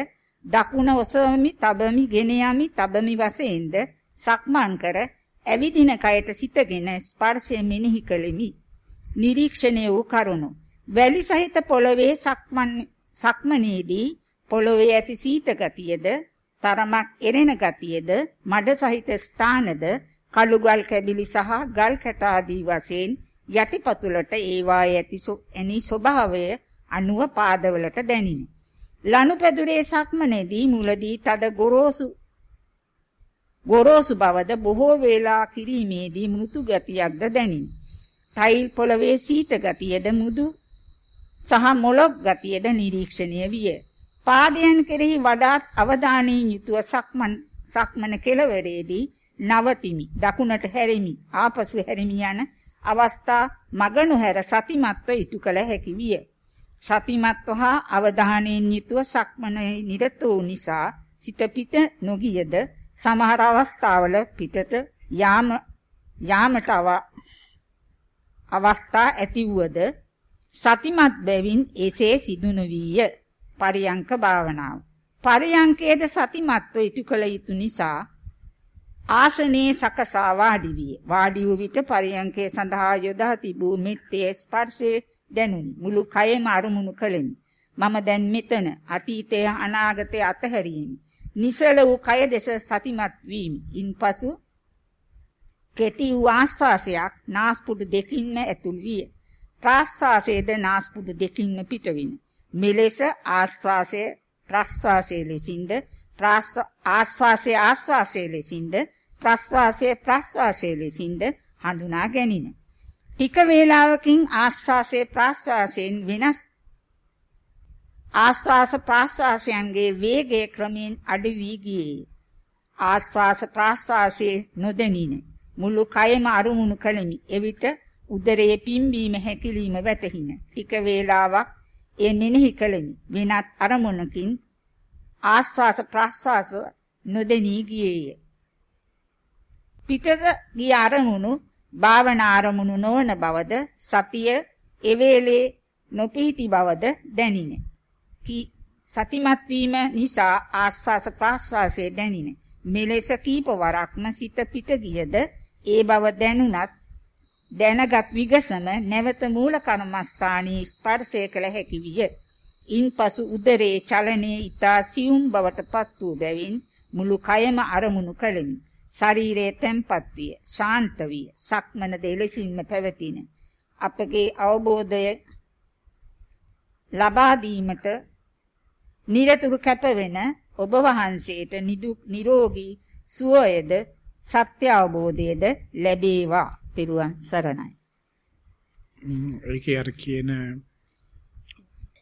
දකුණ ඔසවමි තබමි ගෙන යමි තබමි වශයෙන්ද? සක්මන් කර ඇවිදින කයට සිතගෙන ස්පර්ශය මෙනෙහි කෙලිමි නිරීක්ෂණය වූ කරුණු. වැලි සහිත පොළවේ සක්මන් සක්මනේදී පොළවේ ඇති සීත ගතියද තරමක් එරෙන ගතියද මඩ සහිත ස්ථානද කළු ගල් කැබිලි සහ ගල් කැට ආදී වශයෙන් යටිපතුලට ඒවායේ ඇති ඇනි ස්වභාවය අනුව පාදවලට දැනිනි. ලනුපැදුරේ සක්මනේදී මුලදී තද ගොරෝසු ගොරෝසු බවද බොහෝ වේලා කිරීමේදී මෘතු ගතියක්ද දැනිනි. ටයිල් පොළවේ සීත ගතියද මුදු සහ මොලොක් ගතියද නිරීක්ෂණය විය. පාදයන් කෙරෙහි වඩාත් අවධානයෙන් යුතුව සක්මන් සක්මන කෙළවරේදී නවතිමි. දකුණට හැරිමි. ආපසු හැරිමි යන අවස්ථා මග නොහැර සතිමත්ව ඉටු කළ හැකි විය. සතිමත්ව හා අවධානයෙන් යුතුව සක්මනේ නිරත වූ නිසා සිත පිට නොගියද සමහර අවස්ථාවල පිටට යාම යාමට අවස්ථා ඇති වුවද සතිමත් බැවින් එසේ සිදු නොවිය. පරියංක භාවනාව. පරියංකයේද සතිමත්ව ඉටු කළ යුතු නිසා ආසනයේ සකසා වාඩි විය. වාඩි වූ විට පරියංකේ සඳහා යොදා තිබූ මෙත්තේ ස්පර්ශයේ දැනුනි. මුළු කයම අරමුණු කළෙමි. මම දැන් මෙතන අතීතය අනාගතය අතහැරීමි. නිසල වූ කය දෙස සතිමත් වීමි. ඉන්පසු කෙටි වූ ආස්වාසයක් නාස්පුඩු දෙකින්ම ඇතුල් විය. ප්‍රාස්වාසයේද නාස්පුඩු දෙකින්ම පිටවින. මෙලෙස ආස්වාසය ප්‍රාස්වාසයේ ලෙසින්ද ආස්වාසය ආස්වාසයේ ලෙසින්ද ප්‍රස්වාසයේ ප්‍රස්වාසයේ ලෙසින්ද හඳුනා ගැනින. ටික වේලාවකින් ආස්වාසයේ ප්‍රස්වාසයෙන් වෙනස් ආස්වාස ප්‍රස්වාසයන්ගේ වේගය ක්‍රමෙන් අඩු වී ගියේ. ආස්වාස ප්‍රස්වාසයේ නොදැනින මුළු කයම අරුමුණු කළෙමි. එවිට උදරයේ පිම්බීම හැකිලිම වැටහින. ටික වේලාවක් ඒ මෙනෙහි කළෙමි. වෙනත් අරමුණකින් ආස්වාස ප්‍රස්වාස නොදෙනී ගියේය. පිටත ගිය අරමුණු භාවනා අරමුණු නොවන බවද සතිය එවේලේ නොපිහිටි බවද දැනිනේ. සතිමත් වීම නිසා ආස්වාස ප්‍රාස්වාසයේ දැනින. මෙලෙස කීප වරක්ම සිත පිට ගියද ඒ බව දැනුණත් දැනගත් විගසම නැවත මූල කර්මස්ථානයේ ස්පර්ශය කළ හැකි විය. ඉන්පසු උදරයේ චලනයේ ඊතා සියුම් බවට පත් වූ බැවින් මුළු කයම අරමුණු කළෙමි. ශරීරයේ තැම්පත් විය, ශාන්ත විය, සක්මන දෙලෙසින්ම පැවතින. අපගේ අවබෝධය ලබා දීමට නිරතුරු කැපවෙන ඔබ වහන්සේට නිදුක් නිරෝගී සුවයද සත්‍ය අවබෝධයද ලැබේවා. තෙරුවන් සරණයි. ඒකේ අර කියන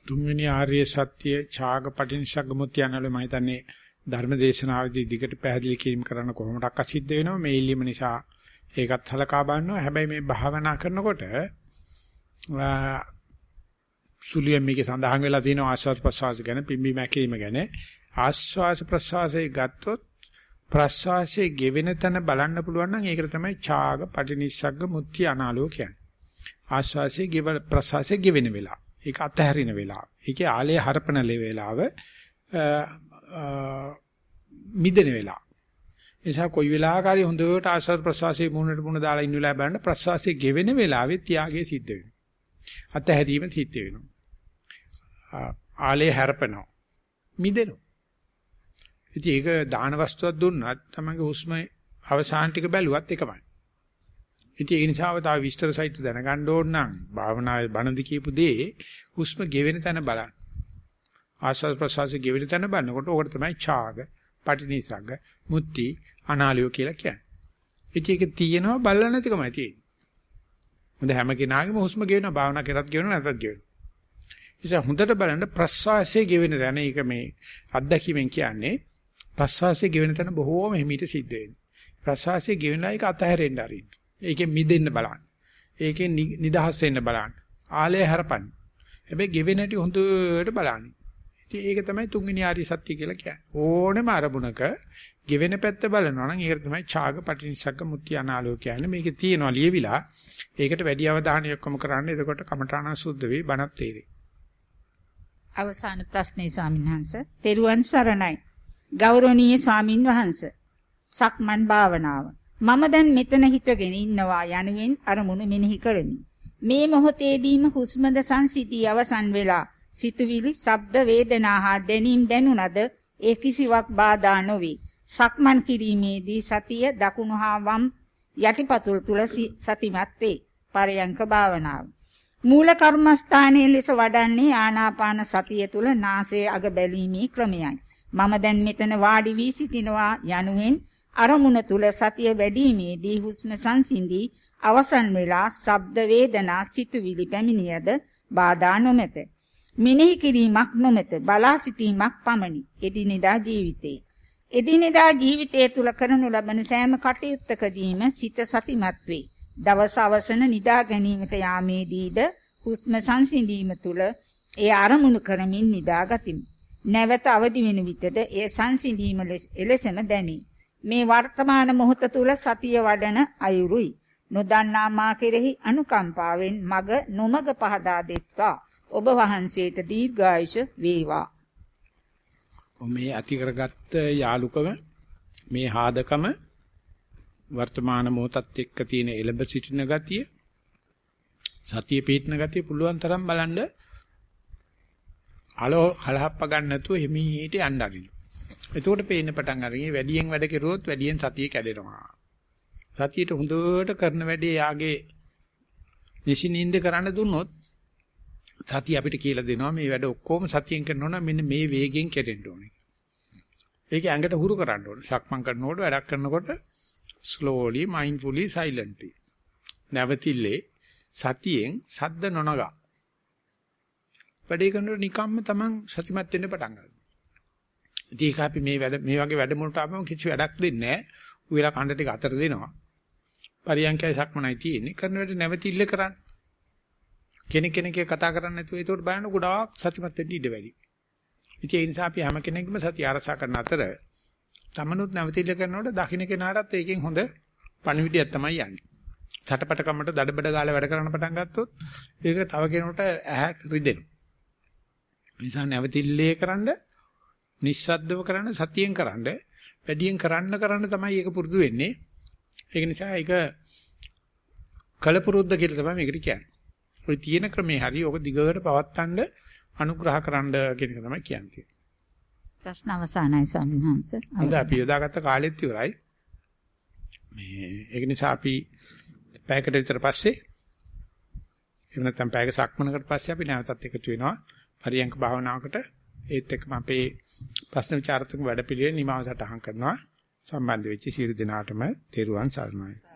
තුන්වෙනි ආර්ය සත්‍ය ඡාග පටිනිසග්ගමුත්‍ය යනවල මම හිතන්නේ ධර්ම දේශනාවේදී දිගට පැහැදිලි කිරීම කරන්න කොහොමඩක් අසිද්ධ වෙනවා මේ ඉල්ලීම නිසා ඒකත් හලකා බලනවා හැබැයි මේ භාවනා කරනකොට සුලියෙන් මේකේ සඳහන් වෙලා තියෙන ආස්වාද ප්‍රසවාස ගැන පිම්බි මැකීම ගැන ආස්වාද ප්‍රසවාසයේ ගත්තොත් ප්‍රසවාසයේ ගෙවෙන තැන බලන්න පුළුවන් නම් ඒකට තමයි ඡාග පටිනිස්සග්ග මුත්‍ති අනාලෝ කියන්නේ. ආස්වාසයේ ගෙව ප්‍රසවාසයේ ගෙවෙන වෙලාව. ඒක අතහැරින වෙලාව. ඒකේ ආලයේ හරපන වෙලාව මිදෙන වෙලාව. එනිසා කොයි වෙලාවකරි හොඳට ආස්වාද ප්‍රසවාසයේ මුණට මුණ දාලා ඉන්න වෙලාව බලන්න ප්‍රසවාසයේ ගෙවෙන වෙලාවේ ත්‍යාගය සිද්ධ වෙනවා. අතහැරීම සිද්ධ වෙනවා. ආලේ හැරපෙනවා. මිදෙනවා. ඉතින් ඒක දාන වස්තුවක් දුන්නත් තමන්ගේ හුස්ම අවසාන ටික බැලුවත් එකමයි. ඉතින් ඒ නිසා තව විස්තර සහිත දැනගන්න ඕන නම් භාවනාවේ බණදි කියපු දේ හුස්ම ගෙවෙන තැන බලන්න. ආස්වාද ප්‍රසවාස ගෙවෙන තැන බලනකොට ඕකට තමයි ඡාග, පටිනිසග්ග, මුත්‍ති, අනාලියෝ කියලා කියන්නේ. ඉතින් ඒක තියෙනවා බලලා නැතිකමයි තියෙන්නේ. මොඳ හැම කෙනාගේම හුස්ම ගෙවෙනවා භාවනා කරත් ගෙවෙනවා නැතත් ගෙවෙනවා. නිසා හොඳට බලන්න ප්‍රස්වාසයේ ගෙවෙන තැන ඒක මේ අත්දැකීමෙන් කියන්නේ ප්‍රස්වාසයේ ගෙවෙන තැන බොහෝම හිමීට සිද්ධ වෙන්නේ. ප්‍රස්වාසයේ ගෙවෙනලා ඒක අතහැරෙන්න අරින්න. ඒකෙන් මිදෙන්න බලන්න. ඒකෙන් නිදහස් වෙන්න බලන්න. ආලය හරපන්න. හැබැයි ගෙවෙන හැටි හොඳට බලන්න. ඉතින් ඒක තමයි තුන්වෙනි ආර්ය සත්‍ය කියලා කියන්නේ. ඕනෙම අරමුණක ගෙවෙන පැත්ත බලනවා නම් ඒකට තමයි ඡාග පටිනිසග්ග මුත්‍ති අනාලෝ කියන්නේ. මේකේ තියෙනවා ලියවිලා. ඒකට වැඩි අවධානයක් යොමු කරන්න. එතකොට කමඨාන සුද්ධ වෙයි බණත් තේරෙයි. අවසාන ප්‍රශ්නේ ස්වාමීන් වහන්සේ. තෙරුවන් සරණයි. ගෞරවනීය ස්වාමින් වහන්සේ. සක්මන් භාවනාව. මම දැන් මෙතන හිටගෙන ඉන්නවා යනුවෙන් අරමුණු මෙනෙහි කරමි. මේ මොහොතේදීම හුස්මද සංසිතී අවසන් වෙලා සිතුවිලි, ශබ්ද, වේදනා හා දැනීම් දැනුණද ඒ කිසිවක් බාධා නොවේ. සක්මන් කිරීමේදී සතිය දකුණු හා වම් යටිපතුල් තුල සතිමත් වේ. පරයන්ක භාවනාව. මූල කර්මස්ථානයේ ලෙස වඩන්නේ ආනාපාන සතිය තුල නාසයේ අග බැලීමේ ක්‍රමයයි. මම දැන් මෙතන වාඩි වී සිටිනවා යනුවෙන් අරමුණ තුල සතිය වැඩිීමේදී හුස්ම සංසිඳී අවසන් වෙලා ශබ්ද වේදනා සිතුවිලි පැමිණියද බාධා නොමැත. මිනෙහි කිරීමක් නොමැත. බලා සිටීමක් පමණි. එදිනෙදා ජීවිතේ. එදිනෙදා ජීවිතය තුල කරනු ලබන සෑම කටයුත්තකදීම සිත සතිමත් වේ. දවස අවසන නිදා ගැනීමට යාමේදීද හුස්ම සංසිඳීම තුල ඒ අරමුණු කරමින් නිදා ගතිමි. නැවත අවදි වෙන විටද ඒ සංසිඳීම එලෙසම දැනේ. මේ වර්තමාන මොහොත තුල සතිය වඩන අයුරුයි. නොදන්නා මා කෙරෙහි අනුකම්පාවෙන් මග නොමග පහදා දෙත්වා. ඔබ වහන්සේට දීර්ඝායුෂ වේවා. මේ ඇති කරගත්ත යාලුකම මේ හාදකම වර්තමාන මොහොතත් එක්ක තියෙන එළඹ සිටින ගතිය සතිය පිටන ගතිය පුළුවන් තරම් බලන්න අලෝ කලහප්ප ගන්න නැතුව හිමීට යන්න අරින්න. එතකොට පේන්න පටන් අරගෙන වැඩියෙන් වැඩ කෙරුවොත් වැඩියෙන් සතිය කැඩෙනවා. සතියට හොඳට කරන වැඩේ යාගේ නිසිනින්ද කරන්න දුන්නොත් සතිය අපිට කියලා දෙනවා මේ වැඩ ඔක්කොම සතියෙන් කරනවා නම් මෙන්න මේ වේගෙන් කෙරෙන්න ඕනේ. ඒක ඇඟට හුරු කරන්න ඕනේ. සක්මන් කරනකොට වැඩක් කරනකොට slowly mindfully silently. නැවතිල්ලේ සතියෙන් සද්ද නොනගා. වැඩේ කරනකොට නිකම්ම තමන් සතිමත් වෙන්න පටන් ගන්නවා. ඉතින් ඒක අපි මේ වැඩ මේ වගේ වැඩමුළුට ආවම කිසි වැඩක් දෙන්නේ නැහැ. උයලා කණ්ඩ ටික අතර දෙනවා. පරියන්කයි සක්මනයි තියෙන්නේ. කරන වැඩ නැවතිල්ල කරන්නේ. කෙනෙක් කෙනෙක්ගේ කතා කරන්නේ නැතුව ඒකට බලන්න ගොඩාක් සතිමත් වෙන්න ඉඩ වැඩි. ඉතින් ඒ නිසා අපි හැම කෙනෙක්ම සතිය ආරසා කරන අතර තමනුත් නැවතිල්ල කරනකොට දකින්න කෙනාටත් ඒකෙන් හොඳ පණිවිඩයක් තමයි යන්නේ. සටපට කමට දඩබඩ ගාලා වැඩ කරන්න පටන් ගත්තොත් ඒක තව කෙනෙකුට ඇහැ රිදෙනවා. නිසා නැවතිල්ලේ කරන්න නිස්සද්දව කරන්න සතියෙන් කරන්න වැඩියෙන් කරන්න කරන්න තමයි ඒක පුරුදු වෙන්නේ. ඒක නිසා ඒක කලපුරුද්ද කියලා තමයි මේකට කියන්නේ. ඔය තියෙන ක්‍රමේ හරි ඔක දිගට පවත්තන්න අනුග්‍රහ කරන්න කියන එක තමයි කියන්නේ. ප්‍රශ්න අවසానයි ස්වාමීන් වහන්සේ. හොඳ අපි යොදාගත්ත කාලෙත් ඉවරයි. මේ ඒක නිසා අපි පැයකට විතර පස්සේ එහෙම නැත්නම් පැයක සක්මනකට පස්සේ අපි නැවතත් එකතු වෙනවා පරියංක භාවනාවකට ඒත් එක්කම අපේ ප්‍රශ්න විචාරතුංග වැඩපිළිවෙල නිමාව සටහන් කරනවා සම්බන්ධ වෙච්ච සියලු දෙනාටම තෙරුවන් සරණයි